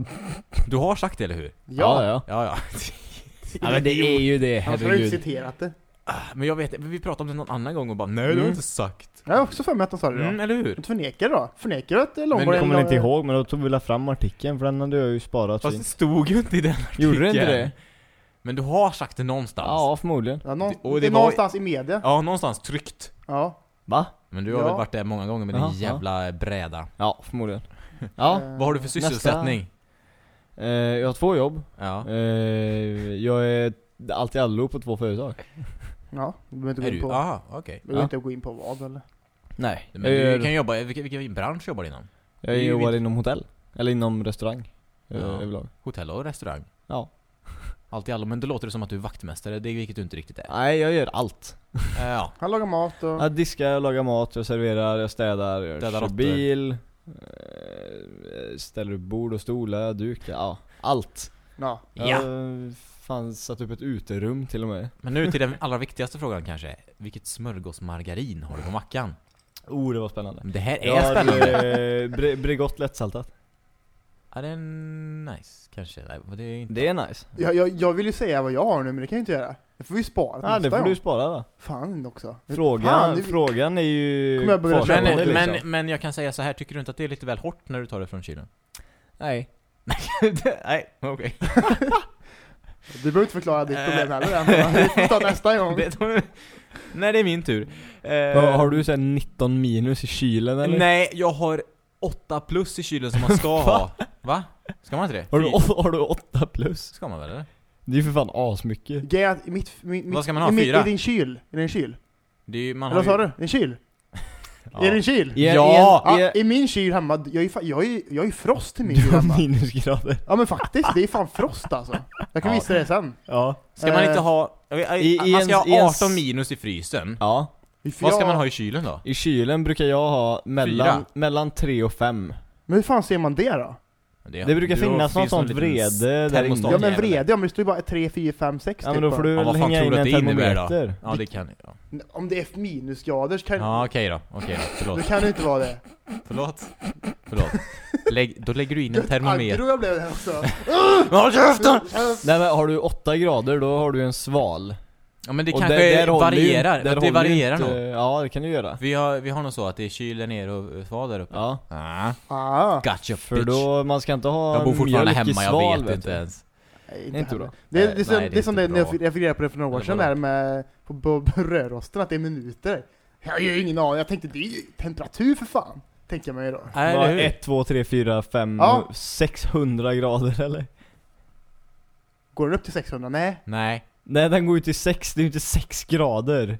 du har sagt det eller hur? Ja, Ja, ja. Ja, ja. Ja men det är ju det, Annars har du inte herregud. citerat det. Ah, Men jag vet, vi pratade om det någon annan gång och bara nej det har Mm. jag inte sagt. Jag har också för mig att de sa det då. Mm, eller hur? Inte förnekar det då? Förnekar du att eh, Men du är en kommer inte lång- ihåg men då tog vi la fram artikeln för den hade jag ju sparat Fast det fint. stod ju inte i den artikeln. Gjorde det inte det? Men du har sagt det någonstans. Ja förmodligen. Ja, någon, Det- och det det är var- någonstans i media. Ja, någonstans tryckt. Ja. Va? Men du har Ja. väl varit där många gånger med din Jaha, jävla bräda. Ja förmodligen. Ja. Eh, Vad har du för sysselsättning? Eh, jag har två jobb. Ja. Eh, jag är allt i allo på två företag. Ja, du behöver inte gå Är in du? på... Aha, okej. Du behöver Ja. inte gå in på vad eller? Nej. Men jag, du gör- kan jobba, vilken, vilken bransch jobbar du inom? jag det är ju jobbar inom hotell. Eller inom restaurang. eh, Ja. Överlag. Hotell och restaurang? Ja. Allt i allo, men då låter det som att du är vaktmästare, det är vilket du inte riktigt är. Nej jag gör allt. Eh, ja. Han lagar mat och... Jag diskar, jag lagar mat, jag serverar, jag städar, jag Städar kör råttor. bil. eh, Ställer upp bord och stolar, dukar, ja. Allt. Ja. Ja. Jag har fan satt upp ett uterum till och med. Men nu till den allra viktigaste frågan kanske. Vilket smörgåsmargarin har du på mackan? Oh det var spännande. Det här är Jag har, spännande. eh, Bre- Bregott lättsaltat. Ja, det är nice, kanske. Nej, men det är inte... Det är nice. Jag, jag, jag vill ju säga vad jag har nu men det kan jag inte göra. Det får vi spara till Ja det nästa får gång. du spara då. Fan också. Frågan, Fan, det- frågan är ju Kommer jag börja men, det, men, liksom. men jag kan säga så här, tycker du inte att det är lite väl hårt när du tar det från kylen? Nej. Nej, okej. Du behöver inte förklara ditt problem Eh. heller än. Vi får ta nästa gång. Det- Nej, det är min tur. Eh, Har, har du såhär 19 minus i kylen eller? Nej, jag har 8 plus i kylen som man ska ha. Va? Ska man inte det? Har du, har du 8 plus? Ska man väl eller? Det är ju för fan asmycket. Grejen är att i mitt, Vad ska man ha, i, min- fyra? I din kyl. I din kyl. Det är ju, man Eller vad har sa ju... du? En kyl? Ja. I din kyl? I en- Ja! i en- Ja, i min kyl hemma, jag är, fa- jag är, jag är frost i min Du kyl har hemma. minusgrader. Ja men faktiskt, det är fan frost alltså. Jag kan Ja. visa det sen. Ja. Ska man Eh, inte ha... i- i man ska en- i ha en 18 s- minus i frysen. Ja. För Vad ska jag- man ha i kylen då? I kylen brukar jag ha mellan, Fyra. mellan 3 och 5. Men hur fan ser man det då? Det brukar finnas något finns sånt någon liten vrede där termostat. inne. Ja men jävel. vrede, ja men det står ju bara 3, 4, 5, 6 Ja men då får du Ja, väl vad fan hänga tror in du en att det innebär då? termometer. Ja, det kan... Ja, Om det är minusgrader så kan, ja okej då. Okej då. då Förlåt. kan det inte vara det. Förlåt. Förlåt. Lägg, då lägger du in en termometer. Aggro jag blev det också. Håll käften! Nej men har du 8 grader då har du en sval. Ja men det Och kanske där- där ju- varierar. där det ju varierar inte- nog. Ja det kan du göra. Vi har, vi har nog så att det är kyl där nere och sval där uppe. Ja. Ah, Ah, gotcha För bitch. då, man ska inte ha jag bor fortfarande hemma, jag sval, vet inte ens. nej, Det är inte heller. bra. Det, det är som nej, det det, är som inte det, när jag reda på det för några år sedan där med på, på, rödrosten, att det är minuter. Jag har ju ingen aning, jag tänkte det är ju temperatur för fan. Tänker jag mig då. Nej, Vad, eller hur? 1, 2, 3, 4, 5, Ja. 600 grader eller? Går den upp till 600? Nej. Nej. Nej den går ju till 6, det är ju inte 6 grader.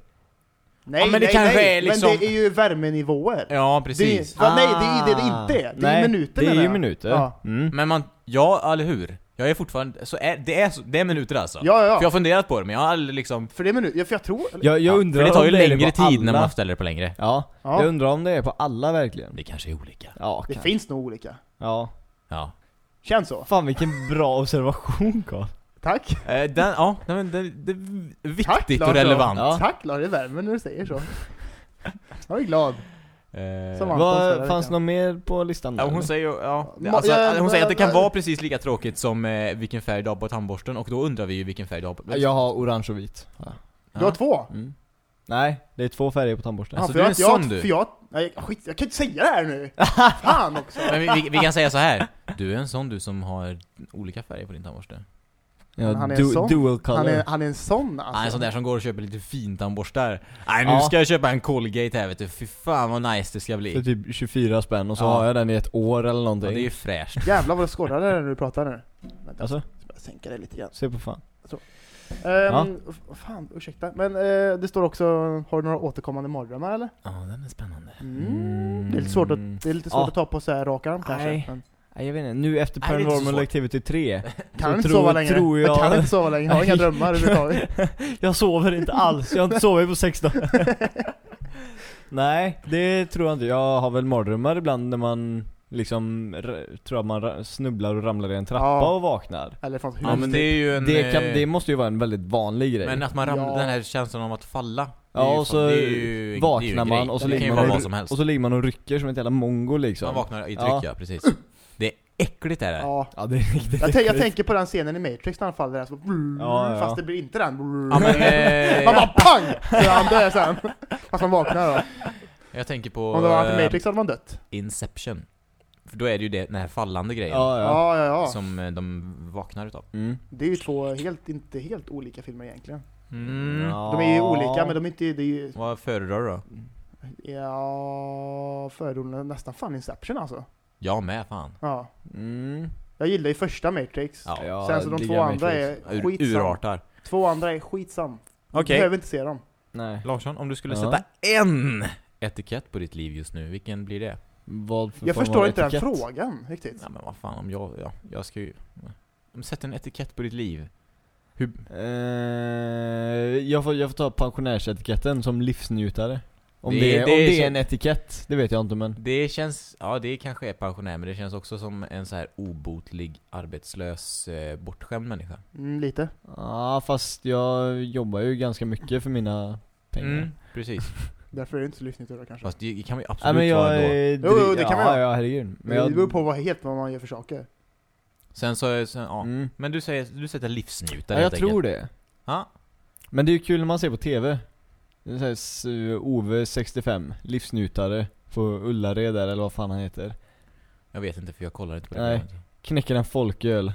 Nej, Ja, men det nej, kanske nej. är liksom- Men det är ju värmenivåer. Ja, Det precis. är, va, nej, det är det det inte är. Det är Nej, minuter Det är ju minuter. Ja. Mm. Men man, ja, eller hur? Jag är fortfarande, så är, det är, det är minuter alltså? Ja, ja, För jag ja. har funderat på det, men jag har aldrig liksom... För det är minuter, ja, för jag tror... eller- Jag, jag Ja, undrar för det tar ju om det är längre på tid när alla. man ställer det på längre. Ja, Ja. jag undrar om det är på alla verkligen. Det kanske är olika. Ja, Det kanske. finns nog olika. Ja. Ja. Känns så. Fan vilken bra observation Carl. Tack. Eh, den, ja, den, den, det är Tack, viktigt Lars. och relevant. Ja. Tack Lars, det värmer när du säger så. Jag är glad. Eh, Som Anton Vad, fanns veckan. något mer på listan där, Ja, hon eller? säger ju, ja, Ma- alltså, ja, hon säger att det kan ja, vara precis lika tråkigt som eh, vilken färg du har på tandborsten, och då undrar vi ju vilken färg du har på... Jag har orange och vit. Ja. Du har två? Mm. Nej, det är två färger på tandborsten. Alltså, för du är jag, en jag, sån, du. För jag, nej, skit, jag kan inte säga det här nu! Fan också! Men vi, vi, vi kan säga så här. du är en sån du som har olika färger på din tandborste. Ja, han är du, en sån. dual color. Han är, han är en sån alltså. Han är en sån där som går och köper lite fintandborstar. Nej nu Ja. ska jag köpa en Colgate här vet du, fy fan vad nice det ska För bli. typ 24 spänn och så Ja. har jag den i ett år eller Ja, någonting. det är ju fräscht. Jävlar vad det skorrar när du pratar nu. Vänta, Alltså, jag ska bara sänka det lite grann. se på fan. Ehm, f- Fan, ursäkta. Men eh, det står också, har du några återkommande mardrömmar eller? Ja den är spännande. Mm. Det är lite svårt att, det är lite svårt Ja. att ta på så här rak arm kanske. Nej. Men Nej, jag vet inte, nu efter Nej, det är inte så Paranormal svårt. Activity 3 kan så inte tror- sova längre. tror Jag kan jag- inte sova längre, jag har inga drömmar överhuvudtaget. Jag sover inte alls, jag har inte sovit på sex dagar Nej, det tror jag inte. Jag har väl mardrömmar ibland när man liksom, r- tror att man ra- snubblar och ramlar i en trappa Ja. och vaknar Eller fanns Ja men det är ju en... det, kan, eh, det måste ju vara en väldigt vanlig grej Men att man ramlar, Ja. den här känslan av att falla. Det är ju Ja, fan- och så det är ju- det är ju en vaknar man och så det ligger kan ju man vara och, vad som helst. och så ligger man och rycker som ett jävla mongo liksom. Man vaknar i tryck Ja. ja, precis. Det är äckligt är det. Ja. Ja, det är riktigt Jag, jag tänker på den scenen i Matrix när han faller där, så, Ja, ja. fast det blir inte den. Ja, men, eh, Man bara PANG! Så han dör sen. Fast man vaknar då. jag tänker på Om det var eh, Matrix hade man dött. Inception. För då är det ju det, den här fallande grejen Ja, ja. Ja, ja, ja. som eh, de vaknar utav. Mm. Det är ju två helt, inte helt olika filmer egentligen. Mm. Ja. De är ju olika, men de är inte, det är ju, Vad föredrar du då? ja, fördelen nästan fan Inception alltså. Jag med fan. Ja. Mm. Jag gillar ju första Matrix. Ja. Ja, Sen så de diggar två andra Matrix. är Ur, skitsam. urartar. Två andra är skitsam. Okej. Du behöver inte se dem. Nej. Larsson, om du skulle Ja. sätta en etikett på ditt liv just nu, vilken blir det? Vad för Jag form förstår inte den etikett? frågan riktigt. Ja men vad fan om jag, ja, jag ska ju... Om sätter en etikett på ditt liv. Hur, Eh, jag, får, jag får ta pensionärsetiketten som livsnjutare. Om Det- det, är, det om är det så- är en etikett, det vet jag inte men det känns, ja det kanske är pensionär men det känns också som en så här obotlig, arbetslös, eh, bortskämd människa. Mm, lite. Ja fast jag jobbar ju ganska mycket för mina pengar. Mm, precis. Därför är det inte så livsnyttigt kanske. Fast det kan vi Nej absolut men jag vara ändå. Jo, jo, det kan man ja, vara. ja herregud. Men det beror på vad, helt vad man gör för saker. Sen så, sen, ja. mm. Men du säger, du sätter livsnjutare Ja jag tror enkelt. det. Ja. Men det är ju kul när man ser på TV. Ove 65, livsnjutare på Ullared där eller vad fan han heter. Jag vet inte för jag kollar inte på det. Nej. Knäcker en folköl.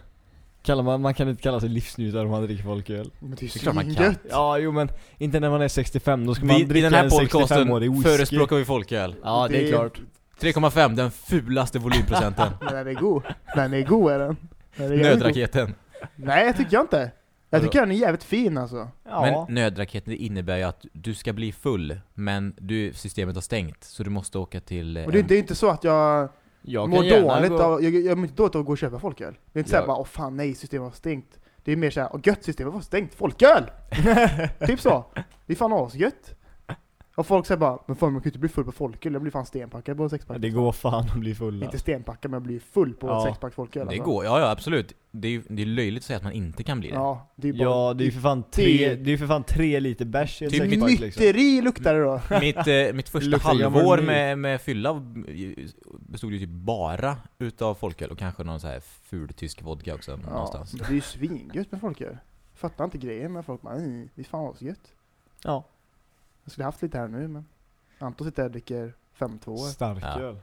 Kallar man, man kan inte kalla sig livsnjutare om man dricker folköl. Men det är Det är ju klart man kan. Ja, jo men inte när man är 65, då ska Vi, man I dricka den här en podcasten 65-årig whisky. förespråkar vi folköl. Ja, det är klart. 3,5, den fulaste volymprocenten. Men den är god. Den är god är den. den är Nödraketen. god. Nej, jag tycker jag inte. Jag tycker den är jävligt fin alltså. Ja. Men nödraketen innebär ju att du ska bli full, men du, systemet har stängt, så du måste åka till... eh, Och det är en- inte, det är inte så att jag, jag mår dåligt gå- av, jag, jag mår inte dåligt av att gå och köpa folköl. Det är inte såhär Ja. bara åh fan nej, systemet var stängt. Det är mer såhär, åh gött systemet var stängt, folköl! typ så. Det är fan asgött. Och folk säger bara, men fan man kan ju inte bli full på folköl, jag blir fan stenpackad på en sexpack. Det går fan att bli full Inte stenpackad, men jag blir full på Ja. en sexpack folköl. Det alltså. går, ja ja absolut. Det är ju det är löjligt att säga att man inte kan bli det. Ja, det är bara Ja, det är ju för fan tre, Det- är ju för fan tre liter bärs i en Typ sexpack liksom. Myteri luktar det då. Mitt, eh, mitt första halvår med, med fylla bestod ju typ bara utav folköl och kanske någon så här ful tysk vodka också Ja, någonstans. det är ju svingött med folköl. Fattar inte grejen med folk bara, "Nej, det är fan asgött. Ja. Jag skulle haft lite här nu men Anton sitter här och dricker 5-2 Starköl.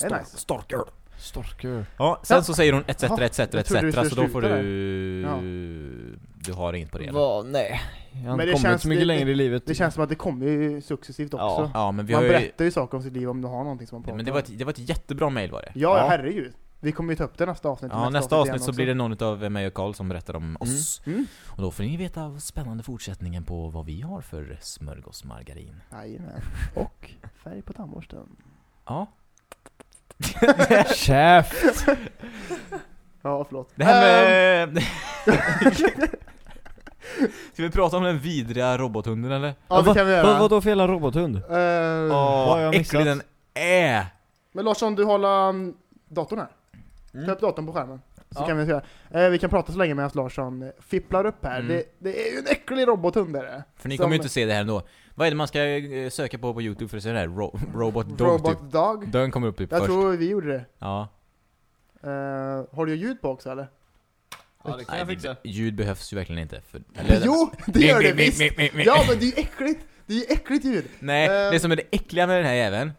Det är nice. Starköl. Starköl. Ja, sen Ja. så säger hon etc, Jaha, etc, jag trodde du etc, skulle så då får sluta du... Ja. Du har inget på det eller? Vad, nej. Jag har Men inte det kommit känns- så mycket det- längre i livet. Det känns som att det kommer ju successivt också. Ja. Ja men vi man har ju... berättar ju saker om sitt liv om du har någonting som man pratar Men det var, ett, det var ett jättebra mail var det. Ja, Ja. herregud. Vi kommer ju ta upp det nästa avsnitt. Ja, nästa avsnitt så igen blir det någon av mig och Karl som berättar om oss. Mm. Och då får ni veta vad spännande fortsättningen på vad vi har för smörgåsmargarin. Jajamän. Och färg på tandborsten. Ja. Käft! Ja, förlåt. Det här Ehm, med... Ska vi prata om den vidriga robothunden eller? Ja, det kan vi göra. Vad, vadå för jävla robothund? Vad har jag Åh, missat? äcklig den är! Men Larsson, du håller um, datorn här. Mm. Ta upp datorn på skärmen. Så Ja. kan vi säga. Eh, vi kan prata så länge medan Larsson eh, fipplar upp här. Mm. Det, det är ju en äcklig robothund är det. För ni Som- kommer ju inte se det här ändå. Vad är det man ska eh, söka på på youtube för att se det här? Ro robot dog Robot typ. Dog. Den kommer upp typ Jag först. tror vi gjorde det. Ja. Eh, har du ljud på också eller? Ja det kan Nej, jag fixa. ljud behövs ju verkligen inte. För, Jo, det gör det visst! Ja men det är ju äckligt! Det är ju äckligt ljud! Nej, Eh. det som är det äckliga med den här jäveln.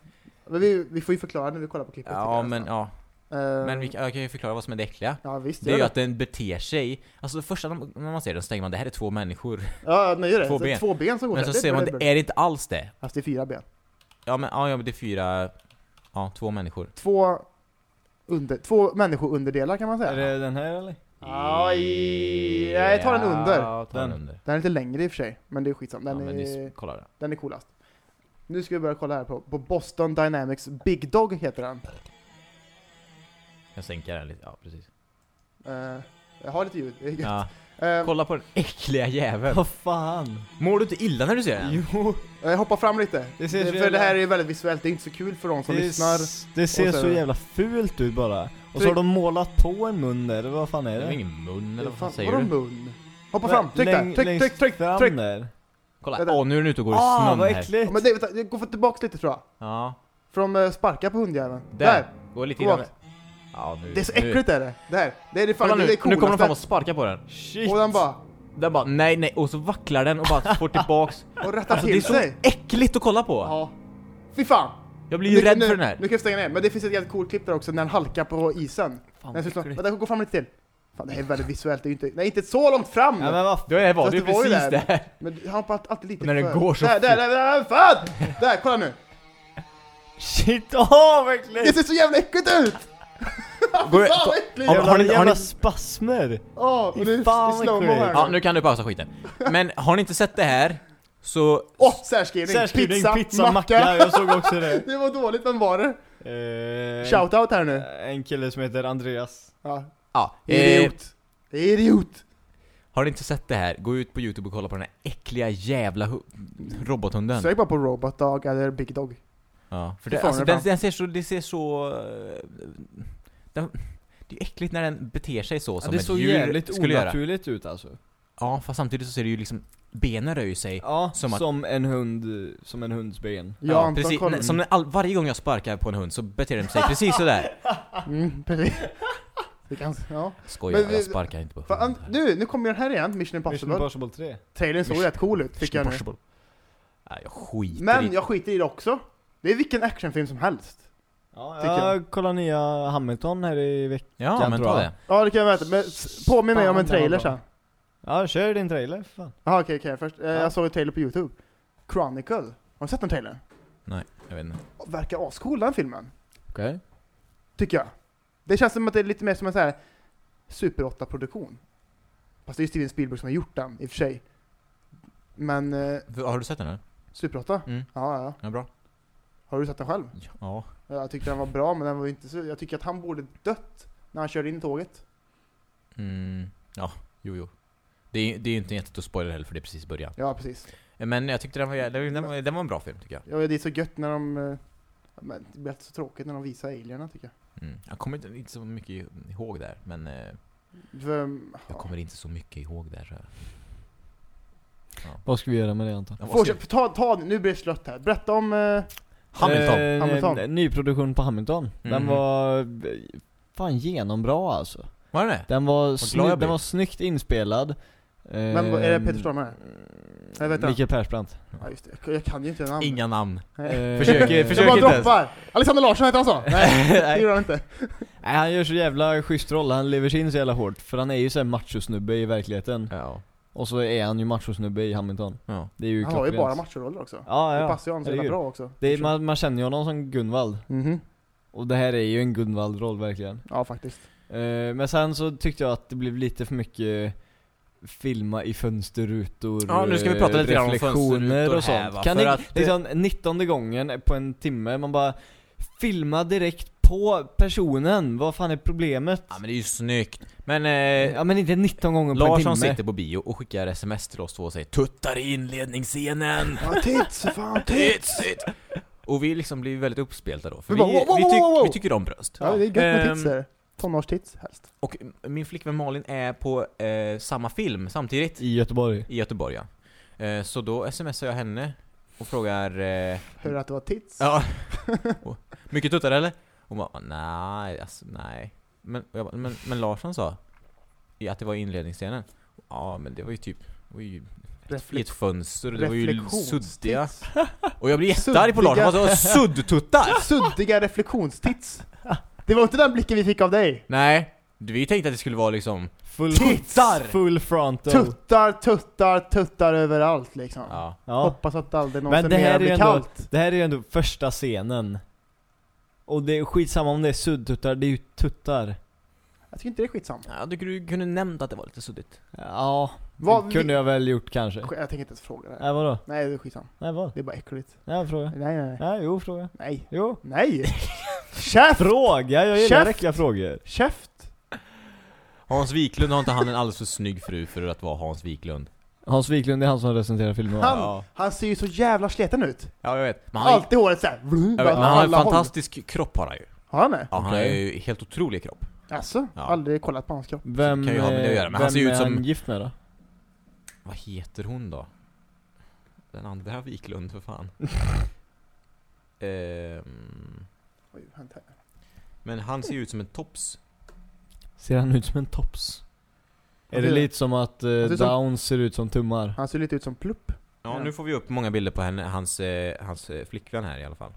Men vi, vi får ju förklara när vi kollar på klippet. Ja men ja. Men vi, jag kan ju förklara vad som är det äckliga. Ja visst, Det är ju att den beter sig, alltså det första när man ser den så tänker man det här är två människor. Ja, men gör det. två ben. två ben som går Men så ser man, det är inte alls det. Fast det är fyra ben. Ja men, ja, ja, men det är fyra, ja två människor. Två, under, två människounderdelar kan man säga. Är det den här eller? Aj, jag tar den under. Ja, ta den Den. under. Den är lite längre i och för sig, men det är skitsamma. Den, ja, men är, det, kolla det. den är coolast. Nu ska vi börja kolla här på, på Boston Dynamics Big Dog heter den. Jag sänker den lite, ja precis. Eh, jag har lite ljud, det är gött. Ja. Eh, Kolla på den äckliga jäveln. Vad fan? Mår du inte illa när du ser den? Jo, jag hoppar fram lite. det ser så för jävla... det här är ju väldigt visuellt, det är inte så kul för de som det, lyssnar. s- det ser Och så- så jävla fult ut bara. Och så har de målat på en mun där, eller vad fan är Det det? är ingen mun eller vad fan Fan, säger vadå du? mun? Hoppa fram, tryck Läng- där, tryck, längst tryck, tryck, fram tryck! där. Kolla, Vänta. åh nu är den ute och går i Ah, snön vad här. äckligt! Ja, men det, vänta, gå för tillbaks lite tror jag. Ja, Från uh, sparka på hundjäveln. där. Gå lite Tillbaka. grann. Ja, nu, Det är så nu- äckligt är det. Där. Det är det fan Kolla det, nu, är det nu kommer de fram och sparkar på den. Shit! Och den bara, Den bara nej nej, och så vacklar den och bara får tillbaks. och rättar Alltså det är till så sig. äckligt att kolla på. Ja. Fy fan. Jag blir ju Nu- rädd nu, för den här. Nu kan vi stänga ner, men det finns ett jävligt coolt klipp där också när den halkar på isen. Fan, Den ser. Vänta, gå fram lite till. Fan det här är väldigt visuellt, det är ju inte, nej inte så långt fram! Ja, men vad Det var det ju det precis där. där. Men han hoppar alltid lite När den för. går så Där, där, där, där, fan! Där, kolla nu! Shit, åh vad äckligt! Det ser så jävla äckligt ut! Går- Fan vad äckligt! Har- ni- har ni- spasmer! Åh, och det är slowmo här Ja, nu. kan du pausa skiten. Men har ni inte sett det här, så... Åh, särskrivning! Särskrivning, pizza, pizza, macka, jag såg också det. Det var dåligt, vem var det? Eh, Shoutout här nu. En kille som heter Andreas. Ja. Ja, eh, Idiot. Idiot. har ni inte sett det här, gå ut på youtube och kolla på den här äckliga jävla hu- robothunden. Sök bara på Robot Dog eller Big Dog. Ja, för Det det, får alltså, den den, ser så, det ser så... eh, Den, det är äckligt när den beter sig så Ja, som det ett såg djur jävligt skulle göra. onaturligt ut alltså. Ja, fast samtidigt så ser det ju liksom, benen rör ju sig. Ja, Som som, att- en hund, som en hunds ben. Ja, Anton precis. kolla. Nej, Som när all, varje gång jag sparkar på en hund så beter den sig precis sådär. Mm, precis. Det kan, ja. Skojar, Men jag sparkar inte på hundar. nu, nu kommer den här igen, Mission Impossible. Mission Impossible 3. Trailern såg rätt cool ut, tycker jag nu. Nej, jag skiter Men i jag skiter i det också. Det är vilken actionfilm som helst. Ja, Tycker jag kollade nya Hamilton här i veckan. Ja, men tror ta jag. det. Ja, det kan jag veta. Men s- påminn mig om en Fan, det var trailer sen. Ja, kör din trailer för fan. Jaha, okej, okej. Först, eh, Ja. jag såg en trailer på Youtube. Chronicle. Har du sett den trailern? Jag vet inte. Verkar ascool den filmen. Okej. Tycker jag. Det känns som att det är lite mer som en sån här Super 8-produktion. Fast det är ju Steven Spielberg som har gjort den, i och för sig. Men, eh, Har du sett den eller? Super 8? Mm. Ja, ja. Ja, bra. Har du sett den själv? Ja. Jag tyckte den var bra, men den var inte så... Jag tycker att han borde dött när han körde in i tåget. Mm. Ja, jo, jo. Det är, det är ju inte jättet att spoila heller för det är precis början. Ja, precis. Men jag tyckte den var, den, den, var, den var en bra film tycker jag. Ja, det är så gött när de... eh, Men det blir så tråkigt när de visar alierna, tycker jag. Mm. Jag kommer inte, inte så mycket ihåg där, men eh, För, jag ja. kommer inte så mycket ihåg där. Så. Vad ska vi göra med det Anton? Ja, Fortsätt, ta, ta, nu blir det slött här. Berätta om... Eh, Hamilton! Eh, Hamilton. en Nyproduktion på Hamilton. Den Mhm. var eh, fan genombra alltså. Var det det? Den var, glad jag blir. den var snyggt inspelad. Men vad- är det Peter Stormare? Mm, Jag vet inte. Mikael Persbrandt. ja, just det. Jag- Jag kan ju inte namn. Inga namn. Nej. Eh, Försök- Jag försök bara inte ens. droppar! Alexander Larsson heter han så? Nej, det gör han inte. Nej han gör så jävla schysst roll, han lever sig in så jävla hårt. För han är ju såhär machosnubbe i verkligheten. Ja. Och så är han ju machosnubbe i Hamilton. ja. Det är ju Han har ju klockrent. bara machoroller också. Ja, Det ja. passar ju honom så jävla Herregud. bra också. Det är, man, man känner ju honom som Gunvald. Mhm. Och det här är ju en Gunvald-roll verkligen. Ja, faktiskt. Eh, men sen så tyckte jag att det blev lite för mycket filma i fönsterrutor, Ja, nu ska vi prata eh, lite grann om reflektioner fönsterrutor och sånt. här, va? kan För ni, att- liksom 19 gången på en timme, man bara filma direkt på personen, vad fan är problemet? ja men det är ju snyggt. Men eh, Ja men inte 19 gånger på en Larsson timme. sitter på bio och skickar sms till oss två och säger 'Tuttar i inledningsscenen' Ja, tits! Fan, tits! Tits. Och vi liksom blir väldigt uppspelta då, för Vi vi, bara, wow, wow, vi, wow, tyck, wow. vi tycker om bröst. Ja, det är gött med Ehm, tits är det. Tonårstits helst. Och min flickvän Malin är på eh, samma film samtidigt I Göteborg. i Göteborg ja. eh, Så då smsar jag henne och frågar eh, Hör att det var tits? Ja. Mycket tuttar eller? Hon bara, nej, alltså, nej. Men, jag bara, men, men Larsson sa att det var inledningsscenen. Ja, men det var ju typ, det var ju i ett fönster och det var ju suddiga. Och jag blir jättearg på Larsson, alltså suddtuttar! Suddiga reflektionstits. Det var inte den blicken vi fick av dig. Nej, vi tänkte att det skulle vara liksom, Full, Titsar! full frontal. Tuttar, tuttar, tuttar överallt liksom. ja. Ja. Hoppas att det aldrig någonsin mer blir kallt. det här är ju ändå första scenen. Och det är skitsamma om det är suddtuttar, det är ju tuttar. Jag tycker inte det är skitsamt. Jag tycker du kunde nämnt att det var lite suddigt. Ja, Vad det vi- kunde jag väl gjort kanske. Jag tänker inte ens fråga det här. Nej vadå? Nej, det är skitsamt. Nej vad? Det är bara äckligt. Nej fråga. Nej, nej, nej. Nej jo fråga. Nej. Jo. Nej! Käft! Fråga, jag gillar Käft! äckliga frågor. Käft! Hans Wiklund har inte han en alldeles för snygg fru för att vara Hans Wiklund? Hans Wiklund är han som recenserar filmer va? Han, Ja. han ser ju så jävla sleten ut. Ja, jag vet. Men han, Alltid håret såhär. jag vet, men han har en fantastisk kropp har han ju. Har han det? Ja, han har Okej. ju helt otrolig kropp. Alltså, Ja. Aldrig kollat på hans kropp. Vem, kan ju ha med det att göra, men vem han ser ju ut är som- han gift med då? Vad heter hon då? Den andra Wiklund, för fan. Ehm, Oj, vänta här. men han ser ju ut som en tops. Ser han ut som en tops? Är det lite som att han ser som- Downs ser ut som tummar? Han ser lite ut som Plupp. Ja, Ja. nu får vi upp många bilder på henne, hans, eh, hans eh, flickvän här i alla fall.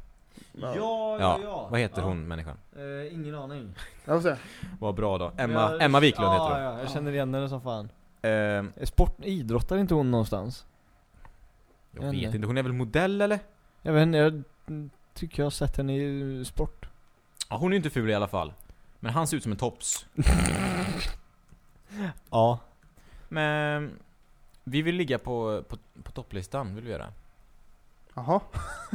Ja, Vad heter hon, människan? Eh, ingen aning. Jag får se. Vad bra då. Emma, Jag- Emma Wiklund ja, heter hon. Ja, jag känner igen henne som fan. Ehm, Sport, idrottar inte hon någonstans? jag Jag vet vet inte. hon är väl modell eller? Jag vet inte, jag mm, tycker jag har sett henne i sport. Ja, hon är ju inte ful i alla fall. Men han ser ut som en tops. Ja. Men vi vill ligga på, på, på topplistan, vill vi göra. Jaha.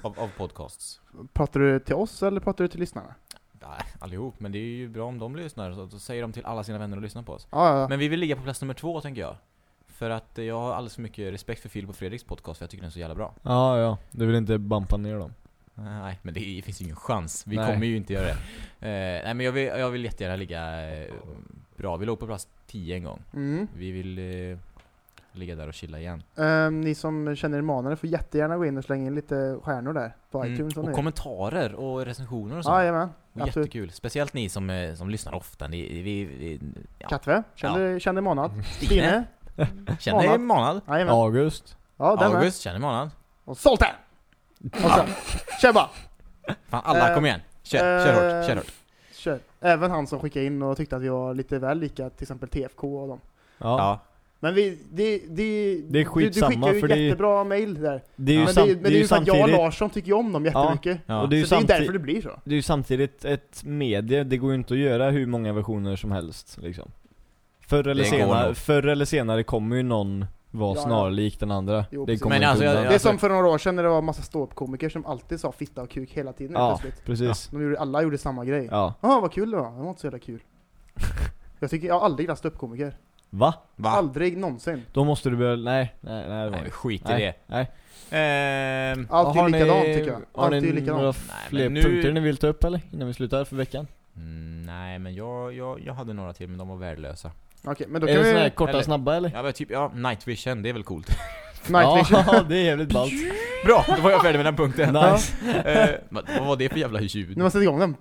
Av, av podcasts. Pratar du till oss eller pratar du till lyssnarna? Nej, allihop. Men det är ju bra om de lyssnar, så då säger de till alla sina vänner att lyssna på oss. Ja, ja, ja. Men vi vill ligga på plats nummer två, tänker jag. För att jag har alldeles för mycket respekt för Filip och Fredriks podcast, för jag tycker den är så jävla bra. Ja, ja. Du vill inte bampa ner dem? Nej, men det finns ju ingen chans. Vi Nej. kommer ju inte göra det. Eh, nej, men jag vill, jag vill jättegärna ligga eh, bra. Vi låg på plats 10 en gång. Mm. Vi vill eh, ligga där och chilla igen. Ehm, ni som känner er manade får jättegärna gå in och slänga in lite stjärnor där på Mm, iTunes. om ni och vill. kommentarer och recensioner och sånt. Jajamän, Och absolut. Jättekul. Speciellt ni som, eh, som lyssnar ofta. Ni, vi, vi, ja. Katve, känner, känner manad. Stine. Känner Manad. manad. Jajamän. August? Ja, den med. August känner manad. Och Solte! Och sen, kör bara! Fan alla, Eh, kom igen. Kör, kör hårt, kör hårt. Även han som skickade in och tyckte att vi var lite väl lika till exempel TFK och dem. Ja. Ja. Men vi, det, det, Det är du, du skitsamma, skickar ju för det jättebra mail där. Det är ju, men sam- det, men det är ju för att jag och Larsson tycker ju om dem jättemycket. Ja. Och det är ju så det är därför det blir så. det är ju samtidigt ett medie, det går ju inte att göra hur många versioner som helst liksom. Förr eller, Det senare, förr eller senare kommer ju någon vara Ja, ja. snarlik den andra. Jo, det kommer alltså, jag-. Det är som för några år sedan när det var massa ståuppkomiker som alltid sa fitta och kuk hela tiden Ja, plötsligt. precis. De gjorde, alla gjorde samma grej. Ja. Ja, vad kul det var. Det var inte så jävla kul. Jag tycker, jag har aldrig gillat ståuppkomiker. Va? Va? Aldrig någonsin. Då måste du börja, nej, nej, nej det var Nej, skit i det. nej. Ehm, Allt är Har ni- likadant tycker jag. Har Allt är ni ju några likadant. fler nu- punkter ni vill ta upp eller? Innan vi slutar för veckan? mm, nej, men jag, jag, jag hade några till, men de var värdelösa. Okej, men då är kan det vi... såna här korta eller- snabba eller? Ja, men typ, ja, night vision, det är väl coolt. Night vision. Ja, det är jävligt ballt. Bra, då var jag färdig med den punkten. Nice. Eh, vad, vad var det för jävla ljud? När man sätter igång den.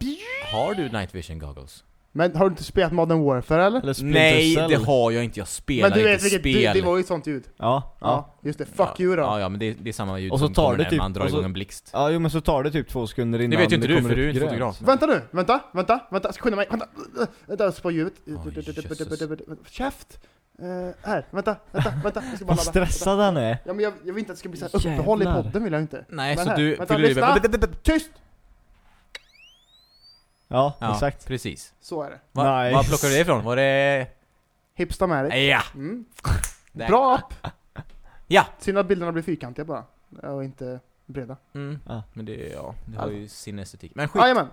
Har du night vision goggles? Men har du inte spelat Modern Warfare eller? Eller Nej, Cell. det har jag inte. Jag spelar Men du vet inte vilket, spel. det, det var ju ett sånt ljud. Ja, Ja, ja. just det. Fuck you då. Ja, ja, men det, det är samma ljud Och så som tar kommer det när typ- man drar och så- igång en blixt. Ja, jo men så tar det typ två sekunder innan Det vet ju inte du, kommer för du är inte fotograf. Vänta nu, vänta, vänta, vänta, skynda mig, vänta, vänta, jag på ljudet. Käft! Eh, här, vänta, vänta, vänta, jag ska bara Vad stressad han är. Ja men jag, jag vill inte att det ska bli så här uppehåll i podden vill jag inte. Nej, Men så här, du vänta, lyssna. Tyst! Ja, Ja, exakt. precis. Så är det. Va, Nice. Var plockar du det ifrån? Var det... Hipsta med dig. Ja! Mm. Där. Bra app! Ja! Synd att bilderna blir fyrkantiga bara. Och inte breda. Mm. Ja. Men det, ja, det har ju sin estetik. Men skit. Jajamän,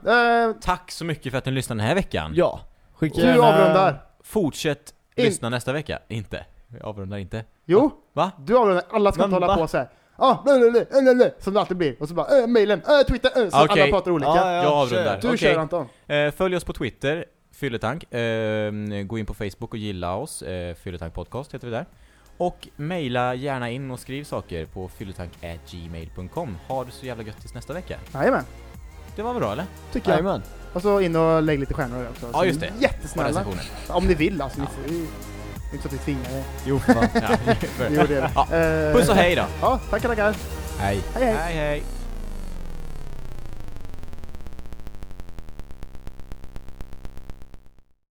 eh, Tack så mycket för att ni lyssnade den här veckan. Ja. Skicka du avrundar. Fortsätt In- lyssna nästa vecka. Inte. Jag avrundar inte. Jo, Va? du avrundar. Alla ska Men inte hålla va? på såhär. Ja, ah, blablabla, som det alltid blir. Och så bara, äh, mailen, äh, Twitter, äh, så Okej. alla pratar olika. Ja, ja, Jag avrundar. Du Okej. kör Anton. Eh, följ oss på Twitter, Fylletank. Eh, gå in på Facebook och gilla oss. Eh, Fylletank podcast heter vi där. Och mejla gärna in och skriv saker på fylletank.gmail.com. Ha det så jävla gött tills nästa vecka. Jajamän, Det var bra eller? tycker jag. Jajamän. Och så in och lägg lite stjärnor också. Ja, just det. Jättesnälla. Om ni vill alltså. Ni Ja. Inte så att vi tvingar er. Jo fan. Ja, Jo, det är det. Ja. Eh, Puss och hej då! Ja, tackar, tackar. Hej. Hej, hej. hej, hej.